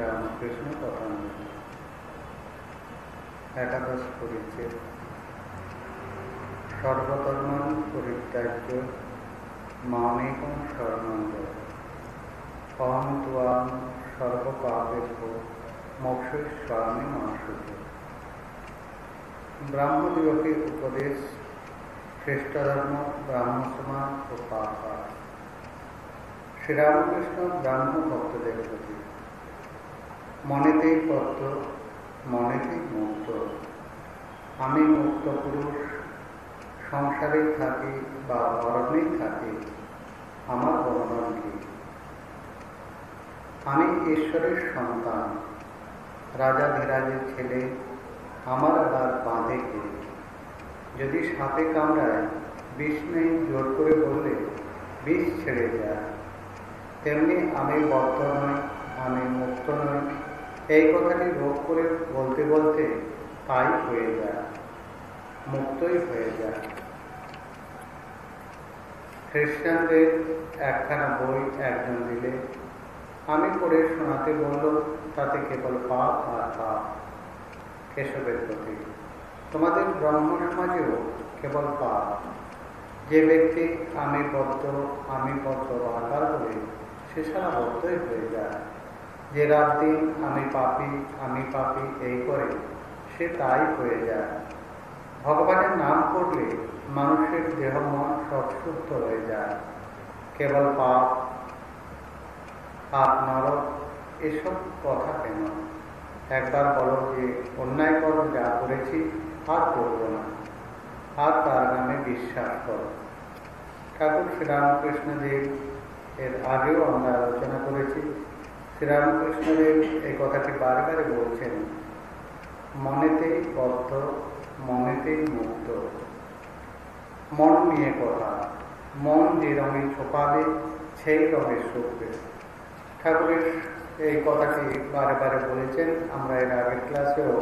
রামকৃষ্ণ কথামৃত একাদশ পরিচ্ছেদ সর্বকর্মান পরিত্যাজ্য মামেকম শরণাঙ্গ অহং ত্বাম সর্বপাপের ব্রাহ্মদিগকে উপদেশ ধর্ম ও পাপা শ্রীরামকৃষ্ণ ব্রাহ্ম ভক্তদের প্রতি মনেতেই পদ্ম মনেতেই মুক্ত। আমি মুক্ত পুরুষ সংসারে থাকি বা অরণ্যেই থাকি, আমার বর্ণন কি? আমি ঈশ্বরের সন্তান, রাজা ধীরাজের ছেলে, আমার আবার বাঁধে কে? যদি সাপে কামড়ায়, বিষ নেই জোর করে বললে, বিষ ছেড়ে যায়। তেমনি আমি বদ্ধ নই, আমি মুক্ত নই। এই কথাটি রোগ করে বলতে বলতে তাই হয়ে যায়, মুক্তই হয়ে যায়। খ্রিস্টানদের একখানা বই একজন দিলে, আমি পড়ে শোনাতে বলল তাতে কেবল পাপ আর পাপ। কেশবের প্রতি, তোমাদের ব্রহ্ম সমাজেও কেবল পাপ। যে ব্যক্তি আমি বদ্ধ আমি বদ্ধ বারবার বলে সে সারা বদ্ধই হয়ে যায়। যে রাত দিন আমি পাপি আমি পাপি, এই করে সে তাই হয়ে যায়। ভগবানের নাম করলে মানুষের দেহ মন সব সুস্থ হয়ে যায়। কেবল পাপ পাপ, নরক, এসব কথা কেন? একবার বলো যে, অন্যায় কর্ম যা করেছি, আর করব না। আর তার নামে বিশ্বাস করো। ঠাকুর শ্রীরামকৃষ্ণদেব এর আগেও আমরা আলোচনা করেছি। শ্রীরামকৃষ্ণদেব এই কথাটি বারবারে বলছেন, মনেতেই বদ্ধ, মনেতেই মুক্ত। মন নিয়ে কথা, মন যে রঙে ছোপাবে, সেই রঙে শুকবে। ঠাকুরের এই কথাটি বারে বারে বলেছেন, আমরা এর আগের ক্লাসেও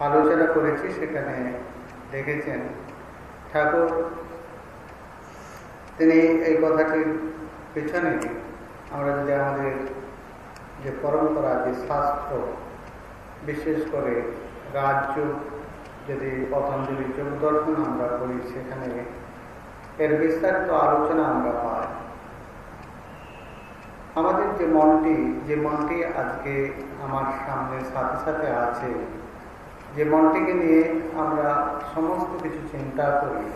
আলোচনা করেছি, সেখানে দেখেছেন। ঠাকুর, তিনি এই কথাটির পেছনে আমরা যদি আমাদের যে পরম্পরা যে শাস্ত্র বিশেষ করে রাজ্য যদি পতঞ্জলি যোগ দর্শন আমরা করি, সেখানে এর বিস্তারিত আলোচনা আমরা পাই। আমাদের যে মনটি যে মনটি আজকে আমার সামনে সাথে সাথে আছে, যে মনটিকে নিয়ে আমরা সমস্ত কিছু চিন্তা করি,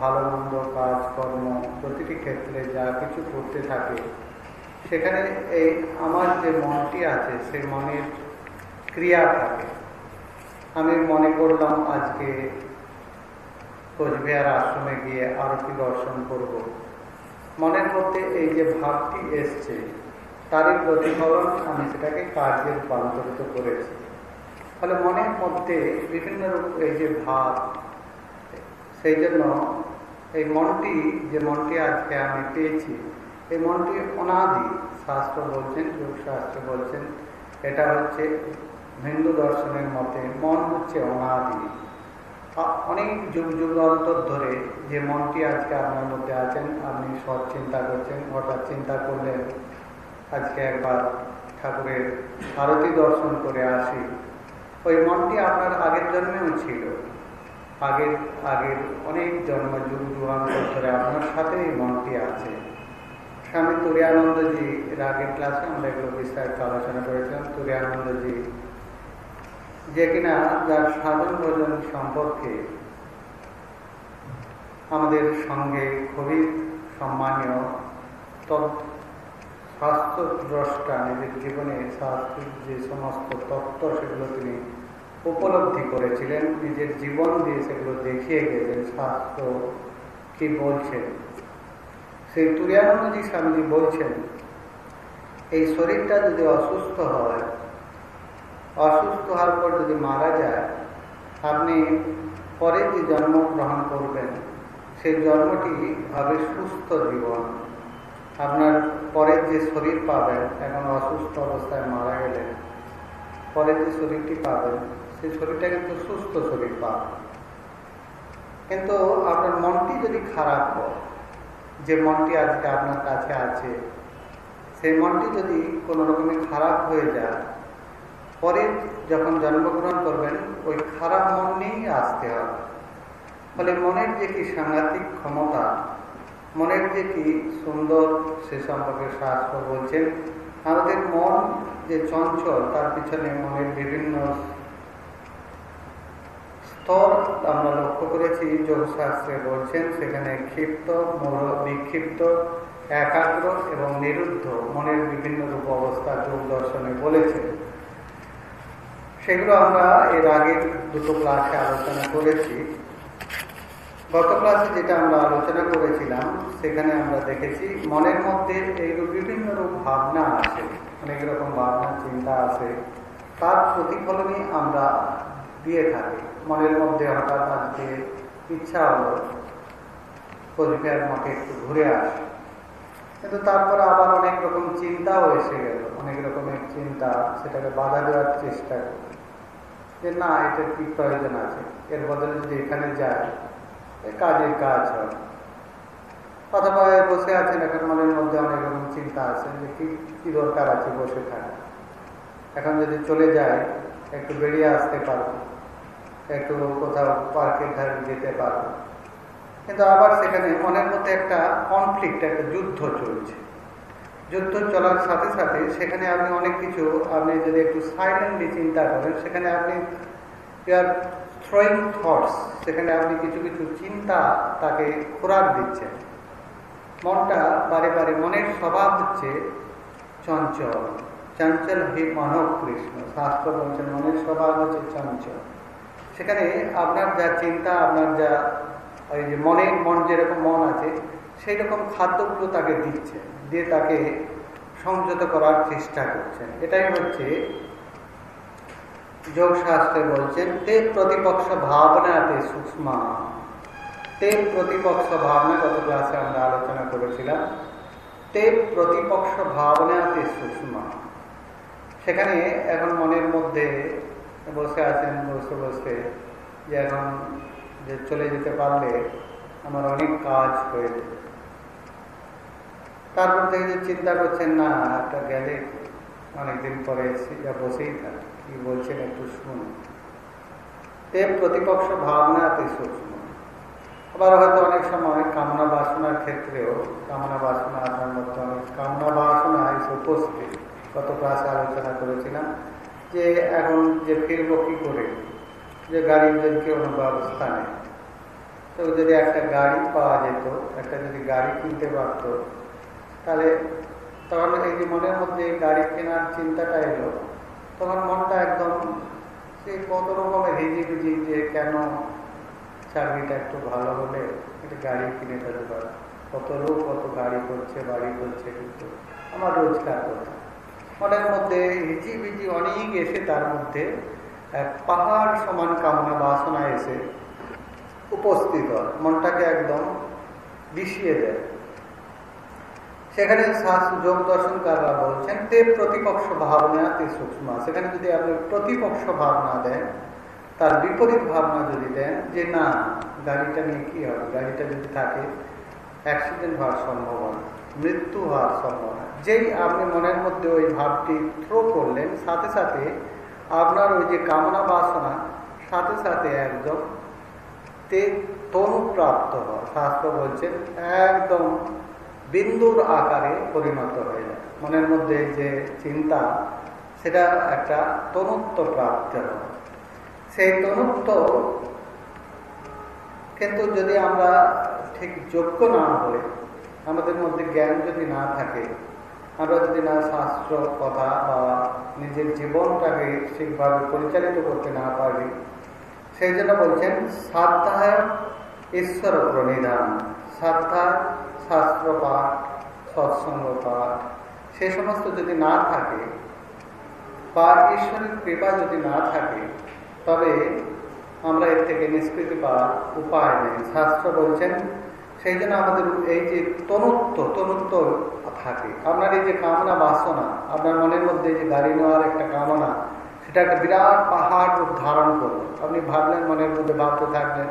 ভালো মন্দ কাজকর্ম, প্রতিটি ক্ষেত্রে যা কিছু করতে থাকে সেখানে এই আমার যে মনটি আছে সেই মনের ক্রিয়া থাকে আমি মনে করলাম আজকে কোচবিহার আশ্রমে গিয়ে আরতি দর্শন করব। মনের মধ্যে এই যে ভাবটি এসছে, তারই প্রতিফলন আমি সেটাকে কার্যে রূপান্তরিত করেছি ফলে মনের মধ্যে বিভিন্ন এই যে ভাব, সেই জন্য এই মনটি, যে মনটি আজকে আমি পেয়েছি এই মনটি অনাদি শাস্ত্র বলছেন, যোগ শাস্ত্র বলছেন, এটা হচ্ছে হিন্দু দর্শনের মতে মন হচ্ছে অনাদি। অনেক যুগ যুগান্তর ধরে যে মনটি আজকে আপনার মধ্যে আছেন, আপনি সৎ চিন্তা করছেন, হঠাৎ চিন্তা করলেন, আজকে একবার ঠাকুরের আরতি দর্শন করে আসি। ওই মনটি আপনার আগের জন্মেও ছিল। আগের আগের অনেক জন্ম যুগ যুগান্তর ধরে আপনার সাথে এই মনটি আছে। স্বামী তুরিয়ানন্দজি এর আগের ক্লাসে আমরা এগুলো বিস্তারিত আলোচনা করেছিলাম। তুরিয়ানন্দজি যে কিনা যার সাধন ভোজন সম্পর্কে আমাদের সঙ্গে খুবই সম্মানীয় স্বাস্থ্য দ্রষ্টা, নিজের জীবনে স্বাস্থ্যের যে সমস্ত তত্ত্ব সেগুলো তিনি উপলব্ধি করেছিলেন, নিজের জীবন দিয়ে সেগুলো দেখিয়ে গেছেন স্বাস্থ্য কি বলছেন সেই তুরিয়ানন্দজি স্বামীজি বলছেন, এই শরীরটা যদি অসুস্থ হয়, অসুস্থ হওয়ার পর যদি মারা যায়, আপনি পরে যে জন্ম গ্রহণ করবেন, সেই জন্মটি হবে সুস্থ জীবন। আপনার পরের যে শরীর পাবেন, এখন অসুস্থ অবস্থায় মারা গেলেন, পরের যে শরীরটি পাবেন, সেই শরীরটা কিন্তু সুস্থ শরীর পাবেন। কিন্তু আপনার মনটি যদি খারাপ হয় যে মনটি আজকে আপনার কাছে আছে, সেই মনটি যদি কোনো রকমে খারাপ হয়ে যায়, পরে যখন জন্মগ্রহণ করবেন, ওই খারাপ মন নিয়েই আসতে হবে। ফলে মনের যে কি সাংঘাতিক ক্ষমতা, মনের যে কি সুন্দর, সে সম্পর্কে শাস্ত্র বলছেন, আমাদের মন যে চঞ্চল, তার পিছনে মনের বিভিন্ন স্তর আমরা লক্ষ্য করেছি যোগশাস্ত্রে বলছেন, সেখানে ক্ষিপ্ত, মোর, বিক্ষিপ্ত, একাগ্র এবং নিরুদ্ধ মনের বিভিন্ন রূপ অবস্থা যোগ দর্শনে বলেছেন। সেগুলো আমরা এর আগের দুটো ক্লাসে আলোচনা করেছি। গত ক্লাসে যেটা আমরা আলোচনা করেছিলাম, সেখানে আমরা দেখেছি মনের মধ্যে এইরূপ বিভিন্ন রূপ ভাবনা আসে অনেক রকম ভাবনা, চিন্তা আসে তার প্রতিফলনই আমরা দিয়ে থাকি। মনের মধ্যে হঠাৎ আজকে ইচ্ছা হলো কোচবিহার মাঠে একটু ঘুরে আসে। কিন্তু তারপরে আবার অনেক রকম চিন্তাও এসে গেল, অনেক রকমের চিন্তা, সেটাকে বাধা দেওয়ার চেষ্টা করি যে না, এটার কি প্রয়োজন আছে? এর বদলে যদি এখানে যায় কাজের কাজ হয়। অথবা বসে আছেন এখন মনের মধ্যে অনেক রকম চিন্তা আছে যে কি কি দরকার আছে বসে থাকা এখন যদি চলে যায় একটু বেরিয়ে আসতে পারব। একটু কোথাও পার্কের ধারে যেতে পারব কিন্তু আবার সেখানে মনের মধ্যে একটা কনফ্লিক্ট একটা যুদ্ধ চলছে। যুদ্ধ চলার সাথে সাথে সেখানে আপনি অনেক কিছু, আপনি যদি একটু সাইলেন্টলি চিন্তা করেন, সেখানে আপনি ইয়ার থ্রোয়িং থটস সেখানে আপনি কিছু কিছু চিন্তা তাকে খোরাক দিচ্ছেন। মনটা বারে বারে, মনের স্বভাব হচ্ছে চঞ্চল। চঞ্চল হে মানব কৃষ্ণ শাস্ত্র বলছেন মনের স্বভাব হচ্ছে চঞ্চল। সেখানে আপনার যা চিন্তা, আপনার যা ওই যে মনের, মন যেরকম মন আছে সেই রকম খাদ্যগুলো তাকে দিচ্ছে, দিয়ে তাকে সংযত করার চেষ্টা করছেন। এটাই হচ্ছে যোগশাস্ত্রে বলছেন, তে প্রতিপক্ষ ভাবনাতে সূক্ষ্মা তে প্রতিপক্ষ ভাবনা, গত ক্লাসে আমরা আলোচনা করেছিলাম, তে প্রতিপক্ষ ভাবনাতে সূক্ষ্মা সেখানে এখন মনের মধ্যে বসে আছেন বসে বসে যে এখন যে চলে যেতে পারলে আমার অনেক কাজ হয়ে যাবে। তারপর থেকে যে চিন্তা করছেন, না, একটা গেলে অনেকদিন পরে যা বসেই থাক, কি বলছেন একটু শুনুন। তে প্রতিপক্ষ ভাবনা তে সূক্ষ্ম আবার হয়তো অনেক সময় কামনা বাসনার ক্ষেত্রেও, কামনা বাসনা, আপনার মধ্যে অনেক কামনা বাসনা এসে উপস্থিত। গত ক্লাসে আলোচনা করেছিলাম যে এখন যে ফিরব কি করে? যে গাড়ির কেউ ব্যবস্থা নেই। তো যদি একটা গাড়ি পাওয়া যেত, একটা যদি গাড়ি কিনতে পারতো, তাহলে তখন এই যে মনের মধ্যে গাড়ি কেনার চিন্তাটা এলো, তখন মনটা একদম সে কত রকমের হিজি ভিজি যে কেন চাকরিটা একটু ভালো হলে একটা গাড়ি কিনে ফেলতে পারে? কত লোক কত গাড়ি করছে, বাড়ি করছে কিন্তু আমার রোজগার কোথায় মনের মধ্যে হিজি ভিজি অনেক এসে তার মধ্যে, এক পাহাড় সমান কামনা বাসনা এসে উপস্থিত হয়, মনটাকে একদম বিষিয়ে দেয়। সেখানে যোগ দর্শনকাররা বলছেন, তে প্রতিপক্ষ ভাবনা, তে সূক্ষ্ম। সেখানে যদি আপনি প্রতিপক্ষ ভাবনা দেন, তার বিপরীত ভাবনা যদি দেন যে, না, গাড়িটা নিয়ে কি হবে? গাড়িটা যদি থাকে অ্যাক্সিডেন্ট হওয়ার সম্ভাবনা। মৃত্যু হওয়ার সম্ভাবনা। যেই আপনি মনের মধ্যে ওই ভাবটি থ্রো করলেন, সাথে সাথে আপনার ওই যে কামনা বাসনা, সাথে সাথে একদম তে তনুপ্রাপ্ত হয় শাস্ত্র বলছেন, একদম বিন্দুর আকারে পরিণত হয়ে যায় মনের মধ্যে যে চিন্তা, সেটা একটা তনুত্ব প্রাপ্ত হয় সেই তনুত্ব কিন্তু যদি আমরা ঠিক যোগ্য না হই আমাদের মধ্যে জ্ঞান যদি না থাকে, আমরা যদি না শাস্ত্র, কথা বা নিজের জীবনটাকে ঠিকভাবে পরিচালিত করতে না পারি, সেই জন্য বলছেন, সাধ্যায় ঈশ্বর প্রণিধান সাধ্যা শাস্ত্র পাঠ, সৎসঙ্গ পাঠ, সে সমস্ত যদি না থাকে বা ঈশ্বরের কৃপা যদি না থাকে, তবে আমরা এর থেকে নিষ্কৃতি পাওয়ার উপায় নেই। শাস্ত্র বলছেন সেই জন্য আমাদের এই যে তনুত্ব তনুত্ব থাকে। আপনার এই যে কামনা বাসনা, আপনার মনের মধ্যে যে গাড়ি নেওয়ার একটা কামনা সেটা একটা বিরাট পাহাড় রূপ ধারণ করল আপনি ভাবলেন মনের মধ্যে ভাবতে থাকলেন,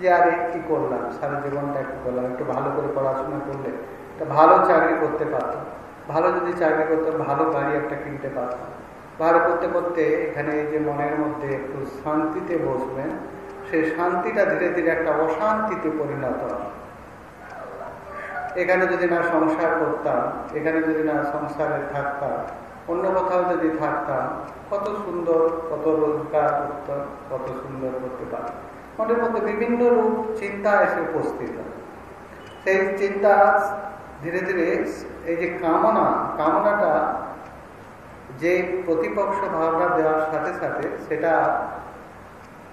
যে আরে কি করলাম? সারা জীবনটা একটু করলাম, একটু ভালো করে পড়াশোনা করলে একটা ভালো চাকরি করতে পারতাম। ভালো যদি চাকরি করতাম, ভালো গাড়ি একটা কিনতে পারতাম। ভালো করতে করতে এখানে এই যে মনের মধ্যে একটু শান্তিতে বসবেন, সেই শান্তিটা ধীরে ধীরে একটা অশান্তিতে পরিণত হয় এখানে যদি না সংসার করতাম, এখানে যদি না সংসারে থাকতাম, অন্য কোথাও যদি থাকতাম, কত সুন্দর, কত রোজগার করতাম, কত সুন্দর করতে পারতাম। মনের মধ্যে বিভিন্ন রূপ, চিন্তা এসে উপস্থিত সেই চিন্তা ধীরে ধীরে এই যে কামনা, কামনাটা যে প্রতিপক্ষ ভাবনা দেওয়ার সাথে সাথে সেটা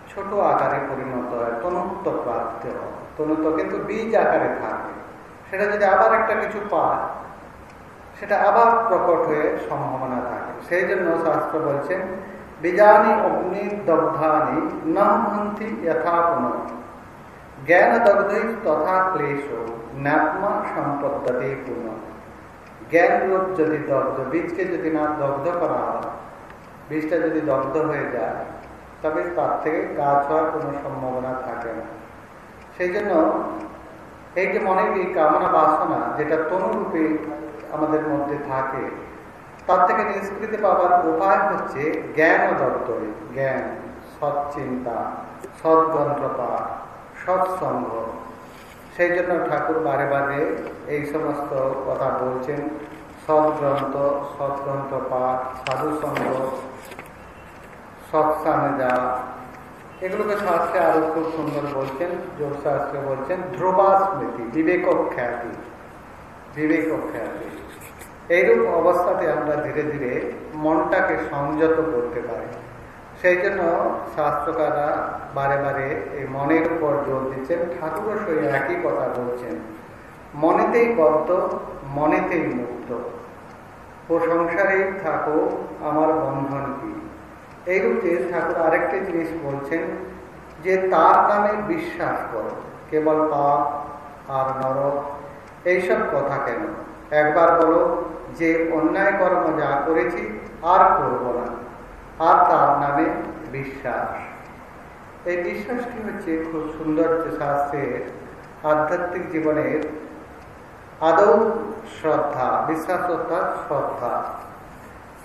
ছোট আকারে পরিণত হয়, তনুত্ব প্রাপ্ত হয়। তনুত্ব কিন্তু বীজ আকারে থাকে। সেটা যদি আবার একটা কিছু পায়, সেটা আবার প্রকট হয়ে সম্ভাবনা থাকে। সেই জন্য শাস্ত্র বলছেন বীজানি অগ্নি দগ্ধানি নহন্তি যথা পুনঃ জ্ঞান দগ্ধই তথা ক্লেশ, ন্যাপমা সম্পদ্যতে পুনঃ জ্ঞান রূপ যদি দগ্ধ, বীজকে যদি না দগ্ধ করা হয়, বীজটা যদি দগ্ধ হয়ে যায়, তবে তার থেকে গাছ হওয়ার কোনো সম্ভাবনা থাকে না। সেই জন্য এই যে মনের এই কামনা বাসনা যেটা তনুরূপে আমাদের মধ্যে থাকে, তার থেকে নিষ্কৃতি পাওয়ার উপায় হচ্ছে জ্ঞান ও দপ্তরে। জ্ঞান, সৎচিন্তা সৎগ্রন্থ পাঠ সৎসঙ্গ। সেই জন্য ঠাকুর বারে বারে এই সমস্ত কথা বলছেন। সৎগ্রন্থ সৎগ্রন্থ পাঠ সাধুসঙ্গ সৎসানে যাওয়া এগুলোকে শাস্ত্রে আরও খুব সুন্দর বলছেন যোগ শাস্ত্রে বলছেন ধ্রুবা স্মৃতি বিবেক খ্যাতি বিবেক খ্যাতি এইরূপ অবস্থাতে আমরা ধীরে ধীরে মনটাকে সংযত করতে পারি। সেই জন্য শাস্ত্রকাররা বারে বারে এই মনের উপর জোর দিচ্ছেন। ঠাকুরও সেই একই কথা বলছেন, মনেতেই বদ্ধ মনেতেই মুক্ত। ও থাকো আমার বন্ধন কি। এইরূপে ঠাকুর আরেকটি জিনিস বলছেন যে তার নামে বিশ্বাস করো। কেবল পাপ আর নরক, এইসব কথা কেন? একবার বলো যে অন্যায় কর্ম যা করেছি আর করব না, আর তার নামে বিশ্বাস। এই বিশ্বাসটি হচ্ছে খুব সুন্দর শাস্ত্রের আধ্যাত্মিক জীবনের আদৌ শ্রদ্ধা বিশ্বাস শ্রদ্ধা।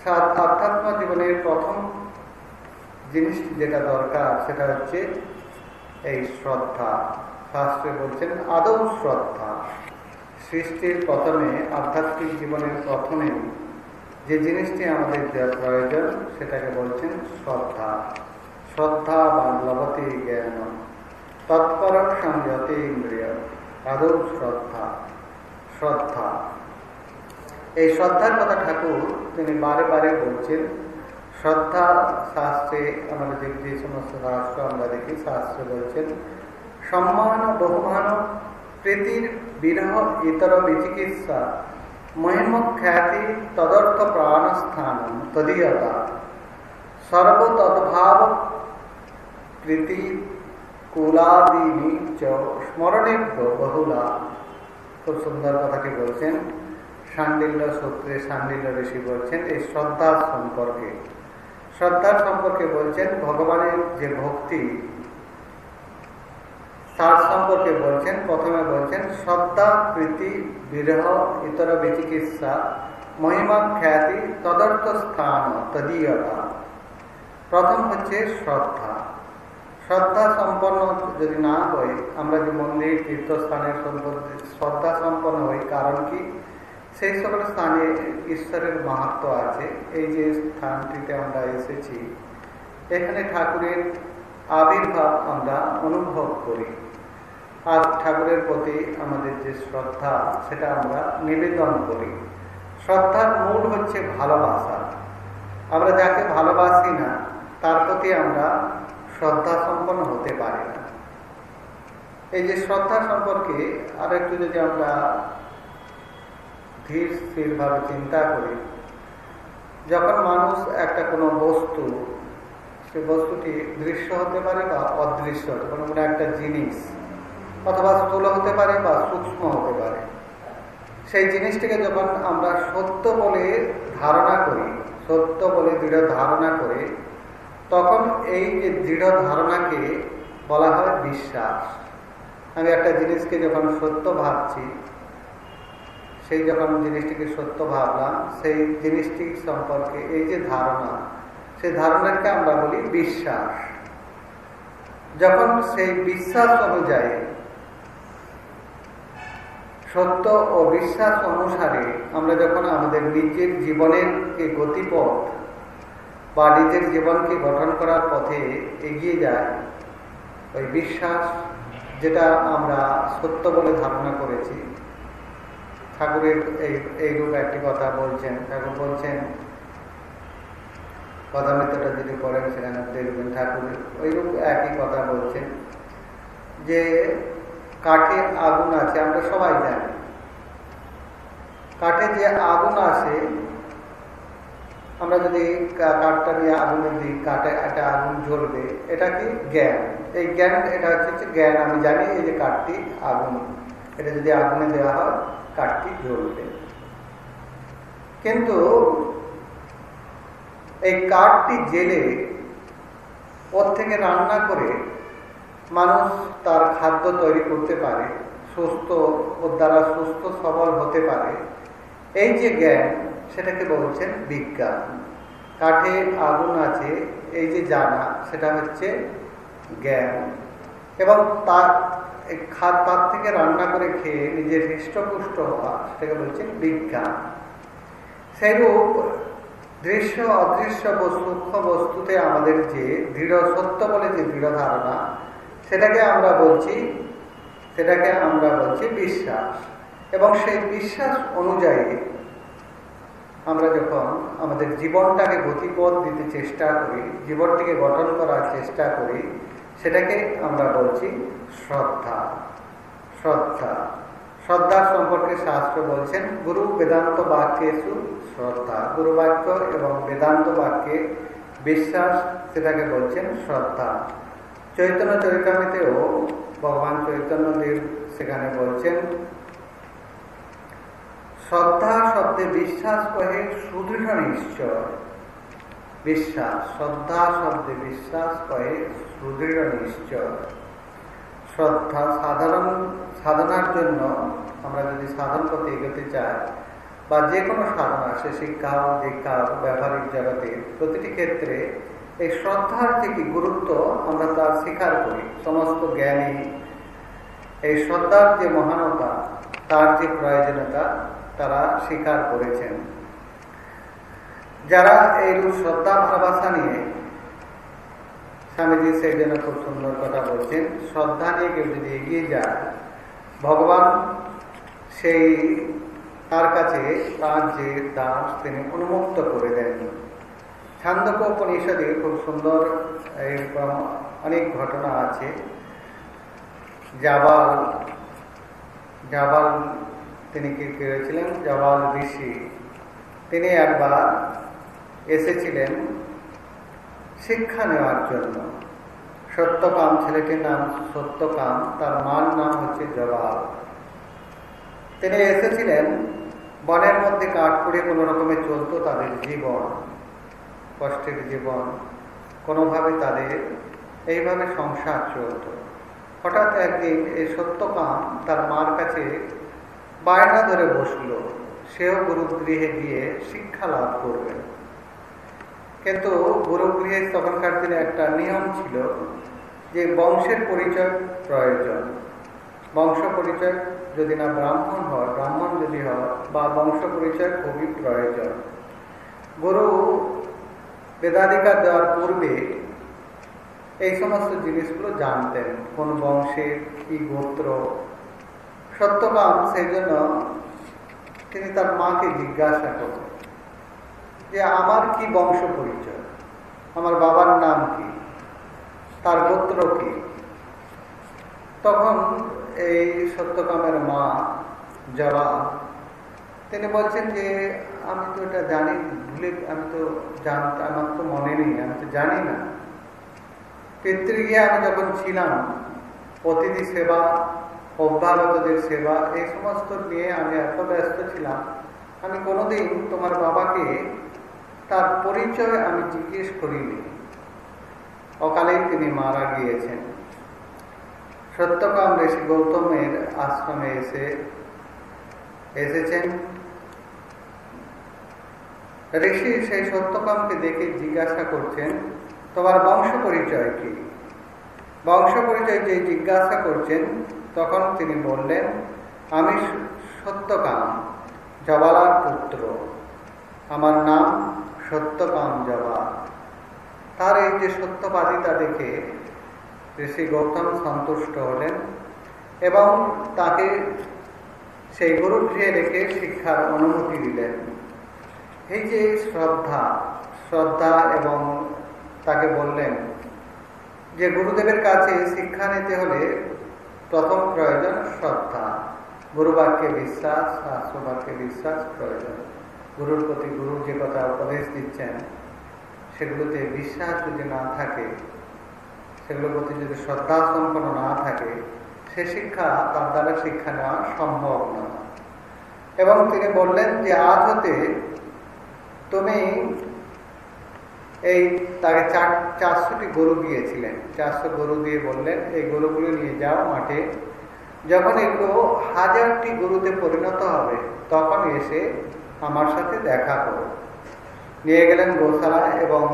শ্রদ্ধা আধ্যাত্ম জীবনের প্রথম জিনিসটি যেটা দরকার, সেটা হচ্ছে এই শ্রদ্ধা। শাস্ত্রে বলছেন, আদৌ শ্রদ্ধা। সৃষ্টির প্রথমে, আধ্যাত্মিক জীবনের প্রথমে যে জিনিসটি আমাদের দেওয়া প্রয়োজন, সেটাকে বলছেন শ্রদ্ধা। শ্রদ্ধা বা জ্ঞান। তৎপর সংযতি ইন্দ্রিয়। আদৌ শ্রদ্ধা? শ্রদ্ধা। এই শ্রদ্ধার কথা ঠাকুর তিনি বারে বারে বলছেন শ্রদ্ধা শাস্ত্রে আমাদের যে সমস্ত শাস্ত্র আমরা দেখি, শাস্ত্রে বলছেন, সম্মান বহুমান প্রীতির বিরহ ইতর বিচিকিৎসা মহিম খ্যাতি তদর্থ প্রাণস্থান তদীয়তা, সর্বতদ্ভাব প্রীতি কুলাদিনী চ স্মরণেভ্য বহুলা। খুব সুন্দর কথাটি বলছেন? সান্ডিল্য সূত্রে সান্ডিল্য ঋষি বলছেন, এই শ্রদ্ধার সম্পর্কে। শ্রদ্ধার সম্পর্কে বলছেন, ভগবানের যে ভক্তি, তার সম্পর্কে বলছেন, প্রথমে বলছেন, শ্রদ্ধা, প্রীতি, বিরহ, ইতর বিচিকিৎসা, মহিমা খ্যাতি, তদর্থ স্থান, তদীয়তা। প্রথম হচ্ছে শ্রদ্ধা। শ্রদ্ধা সম্পন্ন যদি না হই আমরা যে মন্দির, তীর্থস্থানের সম্পর্কে, শ্রদ্ধা সম্পন্ন হই কারণ কি? সেই সকল স্থানে ঈশ্বরের মাহাত্ম আছে। এই যে স্থানটিতে আমরা এসেছি, এখানে ঠাকুরের আবির্ভাব আমরা অনুভব করি। আর ঠাকুরের প্রতি আমাদের যে শ্রদ্ধা, সেটা আমরা নিবেদন করি। শ্রদ্ধার মূল হচ্ছে ভালোবাসা। আমরা যাকে ভালোবাসি না, তার প্রতি আমরা শ্রদ্ধা সম্পন্ন হতে পারি না। এই যে শ্রদ্ধা সম্পর্কে আর একটু যদি আমরা ধীর স্থিরভাবে চিন্তা করি। যখন মানুষ একটা কোনো বস্তু, সে বস্তুটি দৃশ্য হতে পারে বা অদৃশ্য, কোনো কোনো একটা জিনিস, অথবা স্থূল হতে পারে বা সূক্ষ্ম হতে পারে। সেই জিনিসটিকে যখন আমরা সত্য বলে ধারণা করি, সত্য বলে দৃঢ় ধারণা করে, তখন এই যে দৃঢ় ধারণাকে বলা হয় বিশ্বাস। আমি একটা জিনিসকে যখন সত্য ভাবছি সেই যখন জিনিসটিকে সত্য ভাবলাম, সেই জিনিসটি সম্পর্কে এই যে ধারণা, সেই ধারণাকে আমরা বলি বিশ্বাস। যখন সেই বিশ্বাস অনুযায়ী সত্য ও বিশ্বাস অনুসারে আমরা যখন আমাদের নিজের জীবনের যে গতিপথ বা নিজের জীবনকে গঠন করার পথে এগিয়ে যায় ওই বিশ্বাস যেটা আমরা সত্য বলে ধারণা করেছি ঠাকুরের এই এইরূপ একটি কথা বলছেন। ঠাকুর বলছেন কথামৃতটা যদি পড়েন সেখানে দেখবেন ঠাকুর ওইরূপ একই কথা বলছেন যে কাঠে আগুন আছে, আমরা সবাই জানি। কাঠে যে আগুন আসে আমরা যদি কাঠটা নিয়ে আগুনে দিই, কাঠে একটা আগুন জ্বলবে, এটা কি জ্ঞান? এই জ্ঞান, এটা হচ্ছে জ্ঞান। আমি জানি এই যে কাঠটি আগুন। এটা যদি আগুনে দেওয়া হয় কাঠটি জ্বলবে কিন্তু এই কাঠটি জেলে ওর থেকে রান্না করে মানুষ তার খাদ্য তৈরি করতে পারে, সুস্থ, ওর দ্বারা সুস্থ, সবল হতে পারে। এই যে জ্ঞান, সেটাকে বলছেন বিজ্ঞান। কাঠে আগুন আছে, এই যে জানা, সেটা হচ্ছে জ্ঞান। এবং তার খাদ পাত থেকে রান্না করে খেয়ে নিজের হৃষ্টপুষ্ট হওয়া, সেটাকে বলছেন বিজ্ঞান। সেইরূপ দৃশ্য অদৃশ্য সূক্ষ্ম বস্তুতে আমাদের যে দৃঢ় সত্য বলে যে দৃঢ় ধারণা, সেটাকে আমরা বলছি, সেটাকে আমরা বলছি বিশ্বাস। এবং সেই বিশ্বাস অনুযায়ী আমরা যখন আমাদের জীবনটাকে গতিপথ দিতে চেষ্টা করি, জীবনটিকে গঠন করার চেষ্টা করি সেটাকে আমরা বলছি শ্রদ্ধা। শ্রদ্ধা। শ্রদ্ধা সম্পর্কে শাস্ত্র বলছেন, গুরু বেদান্ত বাক্যেশু শ্রদ্ধা। গুরু বাক্য এবং বেদান্ত বাক্যে বিশ্বাস, সেটাকে বলছেন শ্রদ্ধা। চৈতন্য চরিতামিতেও ভগবান চৈতন্যদেব সেখানে বলছেন, শ্রদ্ধা শব্দে বিশ্বাস কহে সুদৃঢ় নিশ্চয়। বিশ্বাস, শ্রদ্ধা শব্দে বিশ্বাস কহে সুদৃঢ় নিশ্চয় শ্রদ্ধা সাধারণ সাধনার জন্য আমরা যদি সাধন করতে এগোতে চাই, বা যে কোনো সাধনা সে শিক্ষা হোক দীক্ষা হোক ব্যবহারিক জগতে, প্রতিটি ক্ষেত্রে এই শ্রদ্ধার যে কি গুরুত্ব আমরা তার স্বীকার করি। সমস্ত জ্ঞানী এই শ্রদ্ধার যে মহানতা, তার যে প্রয়োজনীয়তা, তারা স্বীকার করেছেন। যারা এইরূপ শ্রদ্ধা ভালোবাসা নিয়ে স্বামীজি সেই জন্য খুব সুন্দর কথা বলছেন, শ্রদ্ধা নিয়ে কেউ যদি এগিয়ে যায়, ভগবান সেই তার কাছে তার যে দাস তিনি উন্মুক্ত করে দেন। ছান্দক উপনিষদে খুব সুন্দর এরকম অনেক ঘটনা আছে। জাবাল জাবাল তিনি কি করেছিলেন জাবাল ঋষি। তিনি একবার এসেছিলেন শিক্ষা নেওয়ার জন্য। সত্যকাম ছেলেটির নাম সত্যকাম, তার মার নাম হচ্ছে জওয়াল তিনি এসেছিলেন, বনের মধ্যে কাঠ করে কোনো রকমে চলতো তাদের জীবন, কষ্টের জীবন। কোনোভাবে তাদের এইভাবে সংসার চলত। হঠাৎ একদিন এই সত্যকাম তার মার কাছে বায়না ধরে বসল। সেও গুরুগৃহে গিয়ে শিক্ষা লাভ করবে। কিন্তু গুরুগৃহে তখনকার দিনে একটা নিয়ম ছিল যে বংশের পরিচয় প্রয়োজন। বংশ পরিচয় যদি না ব্রাহ্মণ হয়, ব্রাহ্মণ যদি হয়, বা বংশ পরিচয় খুবই প্রয়োজন। গুরু বেদাধিকার দেওয়ার পূর্বে এই সমস্ত জিনিসগুলো জানতেন, কোন বংশের কি গোত্র। সত্যকাম সেই জন্য তিনি তার মাকে জিজ্ঞাসা করলেন যে আমার কি বংশ পরিচয়? আমার বাবার নাম কি? তার গোত্র কি? তখন এই সত্যকামের মা জবাব তিনি বলছেন যে, আমি তো এটা জানি, ভুলে আমি তো জানতে, আমার তো মনে নেই, আমি তো জানি না। পিতৃগৃহে আমি যখন ছিলাম, অতিথি সেবা, অভ্যাগতদের সেবা, এই সমস্ত নিয়ে আমি এত ব্যস্ত ছিলাম। আমি কোনোদিন তোমার বাবাকে তার পরিচয় আমি জিজ্ঞেস করিনি। অকালেই তিনি মারা গিয়েছেন। সত্যকাম ঋষি গৌতমের আশ্রমে এসে এসেছেন। ঋষি সেই সত্যকামকে দেখে জিজ্ঞাসা করছেন, তোমার বংশ পরিচয় কি? বংশ পরিচয় যে জিজ্ঞাসা করছেন, তখন তিনি বললেন, আমি সত্যকাম জবালার পুত্র। আমার নাম সত্যকাম জবা তার এই যে সত্যবাদিতা দেখে ঋষি গৌতম সন্তুষ্ট হলেন এবং তাকে সেই গৃহে রেখে শিক্ষার অনুমতি দিলেন। এই যে শ্রদ্ধা শ্রদ্ধা এবং তাকে বললেন যে, গুরুদেবের কাছে শিক্ষা নিতে হলে প্রথম প্রয়োজন শ্রদ্ধা। গুরুবাক্যে বিশ্বাস শাস্ত্রবাক্যে বিশ্বাস প্রয়োজন। গুরুর প্রতি গুরু যে কথা উপদেশ দিচ্ছেন, সেগুলোতে বিশ্বাস যদি না থাকে, সেগুলোর প্রতি যদি শ্রদ্ধা সম্পন্ন না থাকে, সে শিক্ষা তার দ্বারা শিক্ষা নেওয়া সম্ভব নয়। এবং তিনি বললেন যে, আজ হতে তুমি এই তাকে চার, চারশোটি গরু দিয়েছিলেন। চারশো গরু দিয়ে বললেন, এই গরুগুলো নিয়ে যাও মাঠে। যখন এগুলো হাজারটি গরুতে পরিণত হবে তখন এসে আমার সাথে দেখা করো। নিয়ে গেলেন গোশালা এবং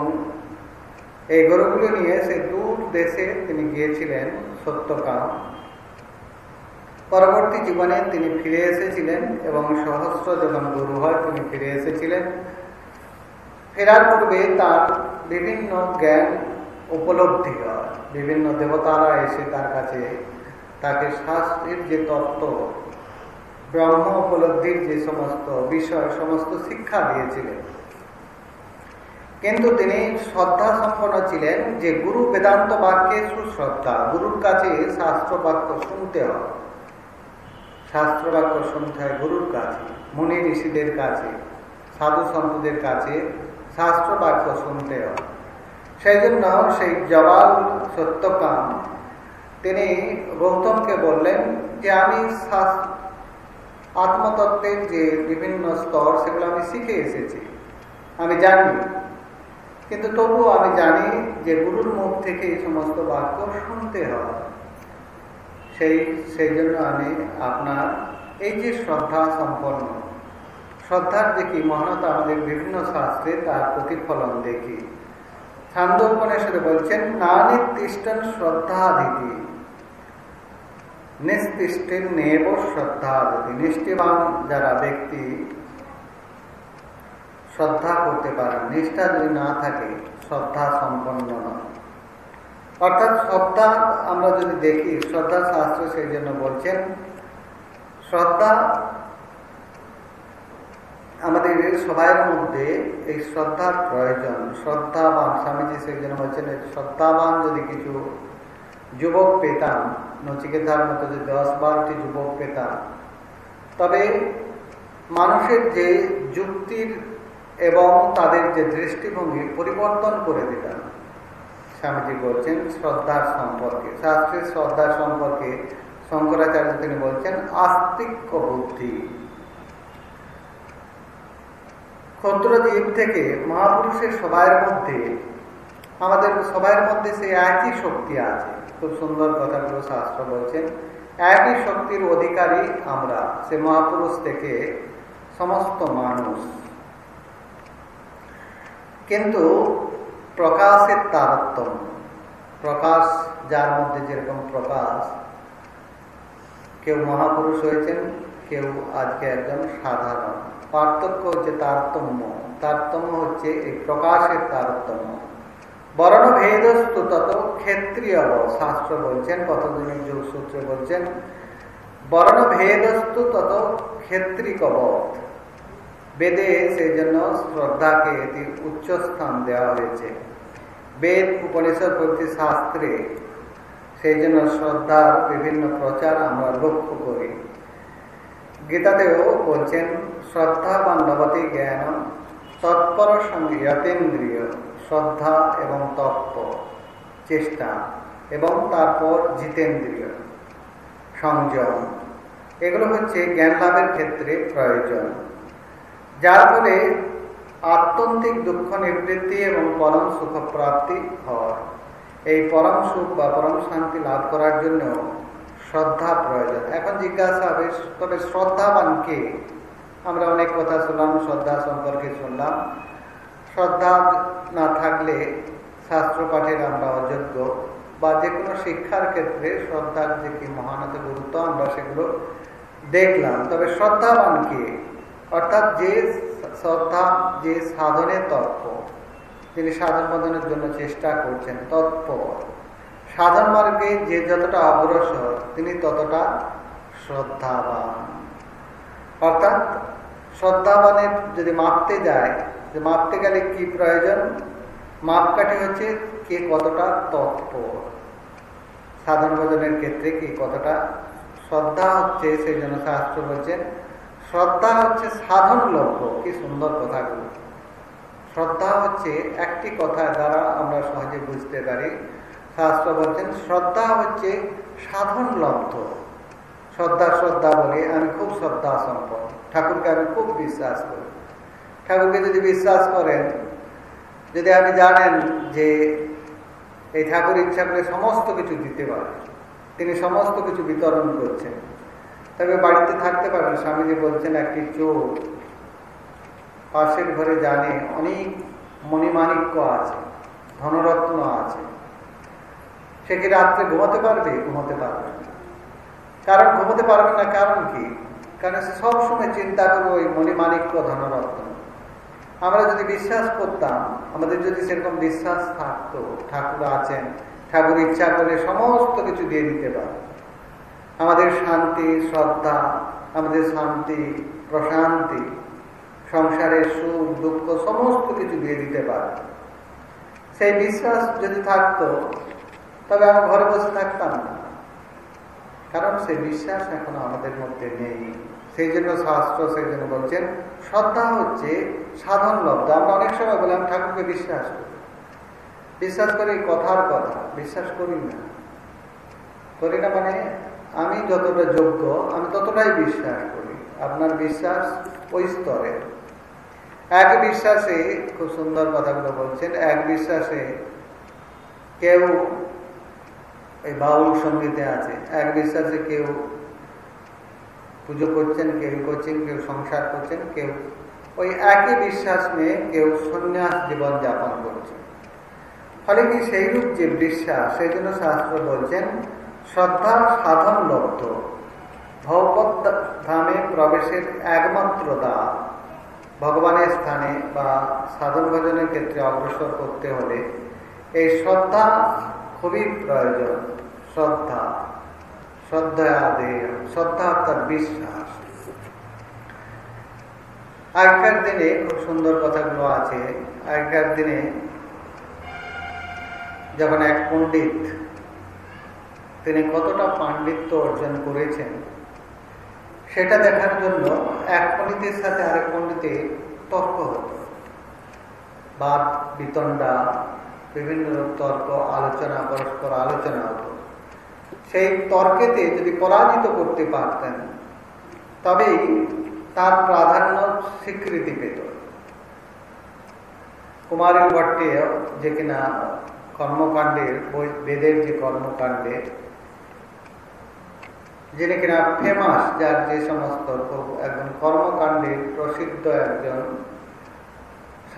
এই গরুগুলো নিয়ে সে দূর দেশে তিনি গিয়েছিলেন সত্যকাম। পরবর্তী জীবনে তিনি ফিরে এসেছিলেন এবং সহস্র যখন গরু হয় তিনি ফিরে এসেছিলেন। ফেরার পূর্বে তার বিভিন্ন জ্ঞান উপলব্ধি হয়। বিভিন্ন দেবতারা এসে তার কাছে তাকে শাস্ত্রের যে তত্ত্ব ব্রহ্ম উপলব্ধির যে সমস্ত বিষয়, সমস্ত শিক্ষা দিয়েছিলেন। কিন্তু তিনি শ্রদ্ধা সম্পন্ন ছিলেন যে গুরু বেদান্ত বাক্যে সুশ্রদ্ধা। গুরুর কাছে শাস্ত্র বাক্য শুনতে হয়। শাস্ত্র বাক্য শুনতে হয় গুরুর কাছে, মুনি ঋষিদের কাছে, সাধু সন্তদের কাছে শাস্ত্র বাক্য শুনতে হয়। সেই জন্য সেই জবাল সত্যকাম তিনি গৌতমকে বললেন যে, আমি আত্মতত্ত্বের যে বিভিন্ন স্তর, সেগুলো আমি শিখে এসেছি। আমি জানি। কিন্তু তবুও আমি জানি যে গুরুর মুখ থেকে এই সমস্ত বাক্য শুনতে হয়। সেই সেই জন্য আমি আপনার এই যে শ্রদ্ধা সম্পন্ন, শ্রদ্ধার দেখি মহানতা আমাদের বিভিন্ন শাস্ত্রে তার প্রতিফলন দেখি। ছান্দ উপনিষদে বলছেন না নির্দিষ্টন শ্রদ্ধা দিদি নিস্তিষ্ঠের নেব শ্রদ্ধা দিদি নিষ্ঠিবান যারা ব্যক্তি শ্রদ্ধা করতে পারেন, নিষ্ঠা যদি না থাকে, শ্রদ্ধা সম্পন্ন নয়। অর্থাৎ শ্রদ্ধা আমরা যদি দেখি শ্রদ্ধা শাস্ত্র সেই জন্য বলছেন, শ্রদ্ধা আমাদের সবাইয়ের মধ্যে এই শ্রদ্ধার প্রয়োজন। শ্রদ্ধাবান, স্বামীজি সেই জন্য বলছেন, শ্রদ্ধাবান যদি কিছু যুবক পেতাম নচিকেতার মতো যে দশ বারোটি যুবক পেতাম তবে মানুষের যে যুক্তির এবং তাদের যে দৃষ্টিভঙ্গি পরিবর্তন করে দিতাম স্বামীজি বলছেন শ্রদ্ধার সম্পর্কে, শাস্ত্রের শ্রদ্ধার সম্পর্কে শঙ্করাচার্য তিনি বলছেন আস্তিক্য বুদ্ধি। ক্ষুদ্র জীব থেকে মহাপুরুষের সবাইয়ের মধ্যে, আমাদের সবাইয়ের মধ্যে সেই একই শক্তি আছে। খুব সুন্দর কথাগুলো শাস্ত্র বলছেন, একই শক্তির অধিকারী আমরা, সে মহাপুরুষ থেকে সমস্ত মানুষ। কিন্তু প্রকাশের তারতম্য। প্রকাশ, যার মধ্যে যেরকম প্রকাশ, কেউ মহাপুরুষ হয়েছেন, কেউ আজকে একজন সাধারণ। পার্থক্য হচ্ছে তারতম্য। তারতম্য হচ্ছে এই প্রকাশের তারতম্য। বর্ণ ভেদস্তু তত ক্ষেত্রীয় শাস্ত্র বলছেন কতদিনের যোগ সূত্রে বলছেন। বর্ণ ভেদস্তু তত ক্ষেত্রিকবধ বেদে সেই জন্য শ্রদ্ধাকে এটি উচ্চ স্থান দেওয়া হয়েছে। বেদ, উপনিষদ, প্রভৃতি শাস্ত্রে সেই জন্য শ্রদ্ধার বিভিন্ন প্রচার আমরা লক্ষ্য করি। গীতাতেও বলছেন, শ্রদ্ধা বান্ধবতী জ্ঞান তৎপর সঙ্গে যতেন্দ্রিয় শ্রদ্ধা এবং তত্ত্ব, চেষ্টা এবং তারপর জিতেন্দ্রিয়, সংযম। এগুলো হচ্ছে জ্ঞান লাভের ক্ষেত্রে প্রয়োজন। যার ফলে আত্যন্তিক দুঃখ নিবৃত্তি এবং পরম সুখ প্রাপ্তি হয় এই পরম সুখ বা পরম শান্তি লাভ করার জন্য শ্রদ্ধা প্রয়োজন। এখন জিজ্ঞাসা হবে, তবে শ্রদ্ধাবান কে? আমরা অনেক কথা শুনলাম, শ্রদ্ধা সম্পর্কে শুনলাম। শ্রদ্ধা না থাকলে শাস্ত্র পাঠের আমরা অযোগ্য, বা যে কোনো শিক্ষার ক্ষেত্রে শ্রদ্ধার যে কি মহানত গুরুত্ব আমরা সেগুলো দেখলাম। তবে শ্রদ্ধাবান কে? অর্থাৎ যে শ্রদ্ধা, যে সাধনের তত্ত্ব যিনি সাধন বন্ধনের জন্য চেষ্টা করছেন, তৎপর। সাধন মার্গে যে যতটা অগ্রসর, তিনি ততটা শ্রদ্ধাবান। অর্থাৎ শ্রদ্ধাবানের যদি মাপতে যায়, যে মাপতে গেলে কি প্রয়োজন? মাপকাঠি হচ্ছে কে কতটা তৎপর। সাধারণ ভোজনের ক্ষেত্রে কি কতটা শ্রদ্ধা হচ্ছে, সেই জন্য শাস্ত্র বলছেন, শ্রদ্ধা হচ্ছে সাধন লক্ষ্য। কি সুন্দর কথাগুলো। শ্রদ্ধা হচ্ছে একটি কথা দ্বারা আমরা সহজে বুঝতে পারি। শাস্ত্র বলছেন, শ্রদ্ধা হচ্ছে সাধন লব্ধ। শ্রদ্ধা শ্রদ্ধা বলে, আমি খুব শ্রদ্ধা সম্পন্ন। ঠাকুরকে আমি খুব বিশ্বাস করি। ঠাকুরকে যদি বিশ্বাস করেন, যদি আপনি জানেন যে এই ঠাকুর ইচ্ছা করে সমস্ত কিছু দিতে পারে তিনি সমস্ত কিছু বিতরণ করছেন, তবে বাড়িতে থাকতে পারেন, স্বামীজি বলছেন, একটি চোর পাশের ঘরে জানে অনেক মণিমাণিক্য আছে, ধনরত্ন আছে। সে কি রাত্রে ঘুমাতে পারবে? ঘুমাতে পারবে কারণ ঘুমাতে পারবে না, কারণ কি? কারণ সবসময় চিন্তা করব ওই মণিমাণিক্য ধনরত্ন। আমরা যদি বিশ্বাস করতাম, আমাদের যদি সেরকম বিশ্বাস থাকতো, ঠাকুর আছেন, ঠাকুর ইচ্ছা করলে সমস্ত কিছু দিয়ে দিতে পারে। আমাদের শান্তি, শ্রদ্ধা, আমাদের শান্তি, প্রশান্তি, সংসারের সুখ, দুঃখ, সমস্ত কিছু দিয়ে দিতে পারে। সেই বিশ্বাস যদি থাকতো, তবে আমি ঘরে বসে থাকতাম না। কারণ সেই বিশ্বাস এখন আমাদের মধ্যে নেই। সেই জন্য শাস্ত্র সেই জন্য বলছেন শ্রদ্ধা হচ্ছে সাধন লব্ধ। আমরা অনেক সময় বললাম, ঠাকুরকে বিশ্বাস করি। বিশ্বাস করি কথার কথা, বিশ্বাস করি না। করি না মানে আমি যতটা যোগ্য, আমি ততটাই বিশ্বাস করি। আপনার বিশ্বাস ওই স্তরে। এক বিশ্বাসে, খুব সুন্দর কথাগুলো বলছেন, এক বিশ্বাসে কেউ এই বাউল সঙ্গীতে আছে। এক বিশ্বাসে কেউ পুজো করছেন, কেউ করছেন, কেউ সংসার করছেন, কেউ ওই একই বিশ্বাস নিয়ে কেউ সন্ন্যাস জীবন যাপন করছে। ফলে কি সেইরূপ যে বিশ্বাস, সেই জন্য শাস্ত্র বলছেন, শ্রদ্ধা সাধন লব্ধ। ভগবত ধামে প্রবেশের একমাত্র দ্বার। ভগবানের স্থানে বা সাধন ভজনের ক্ষেত্রে অগ্রসর করতে হলে এই শ্রদ্ধা খুবই প্রয়োজন শ্রদ্ধা। শ্রদ্ধা শ্রদ্ধা অর্থাৎ বিশ্বাস। আগেকার দিনে খুব সুন্দর কথাগুলো আছে। আগেকার দিনে যখন এক পণ্ডিত, তিনি কতটা পাণ্ডিত্য অর্জন করেছেন, সেটা দেখার জন্য এক পণ্ডিতের সাথে আরেক পণ্ডিতের তর্ক হতো। বাদ, বিতণ্ডা বিভিন্ন তর্ক, আলোচনা, পরস্পর আলোচনা হতো। সেই তর্কেতে যদি পরাজিত করতে পারতেন, তবেই তার প্রাধান্য স্বীকৃতি পেত। কুমারী ভট্টে যে কিনা কর্মকাণ্ডের, বেদের যে কর্মকাণ্ডে, যিনি কিনা ফেমাস যার যে সমস্ত একজন কর্মকাণ্ডের প্রসিদ্ধ একজন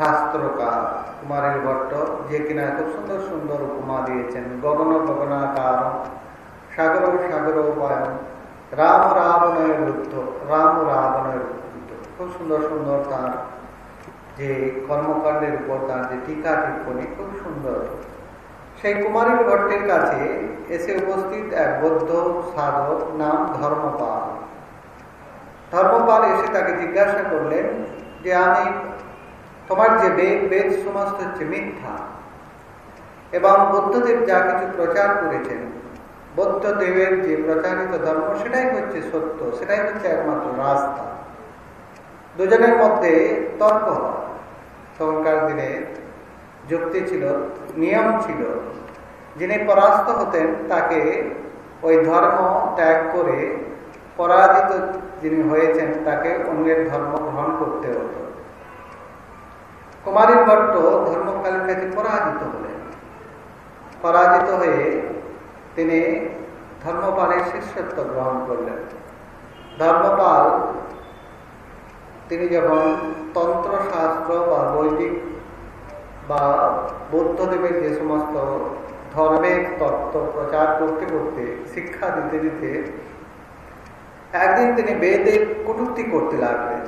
শাস্ত্রকার কুমারের ভট্ট, যে কিনা খুব সুন্দর সুন্দর উপমা দিয়েছেন। গগন গগনাকার, সাগর সাগর উপায়ন, রাম রাবণের রুদ্ধ, রাম রাবণের রুদ্ধ। খুব সুন্দর সুন্দর তার যে কর্মকাণ্ডের উপর তার যে টিকা টিপ্পণী খুব সুন্দর। সেই কুমারী ভট্টের কাছে এসে উপস্থিত এক বৌদ্ধ সাধক নাম ধর্মপাল। ধর্মপাল এসে তাকে জিজ্ঞাসা করলেন যে, আমি তোমার যে বেদ বেদ সমস্ত হচ্ছে মিথ্যা। এবং বৌদ্ধদেব যা কিছু প্রচার করেছেন, বৌদ্ধদেবের যে প্রচারিত ধর্ম, সেটাই হচ্ছে সত্য, সেটাই হচ্ছে একমাত্র রাস্তা। দুজনের মধ্যে তর্ক তখনকার দিনে যুক্তি ছিল, নিয়ম ছিল, যিনি পরাস্ত হতেন, তাকে ওই ধর্ম ত্যাগ করে পরাজিত যিনি হয়েছেন, তাকে অন্যের ধর্ম গ্রহণ করতে হতো। কুমারী ভট্ট ধর্মকালের কাছে পরাজিত হলেন। পরাজিত হয়ে তিনি ধর্মপালের শিষ্যত্ব গ্রহণ করলেন। ধর্মপাল তিনি যখন তন্ত্রশাস্ত্র বা বৈদিক বা বৌদ্ধদেবের যে সমস্ত ধর্মের তত্ত্ব প্রচার করতে করতে, শিক্ষা দিতে দিতে একদিন তিনি বেদের কটুক্তি করতে লাগলেন।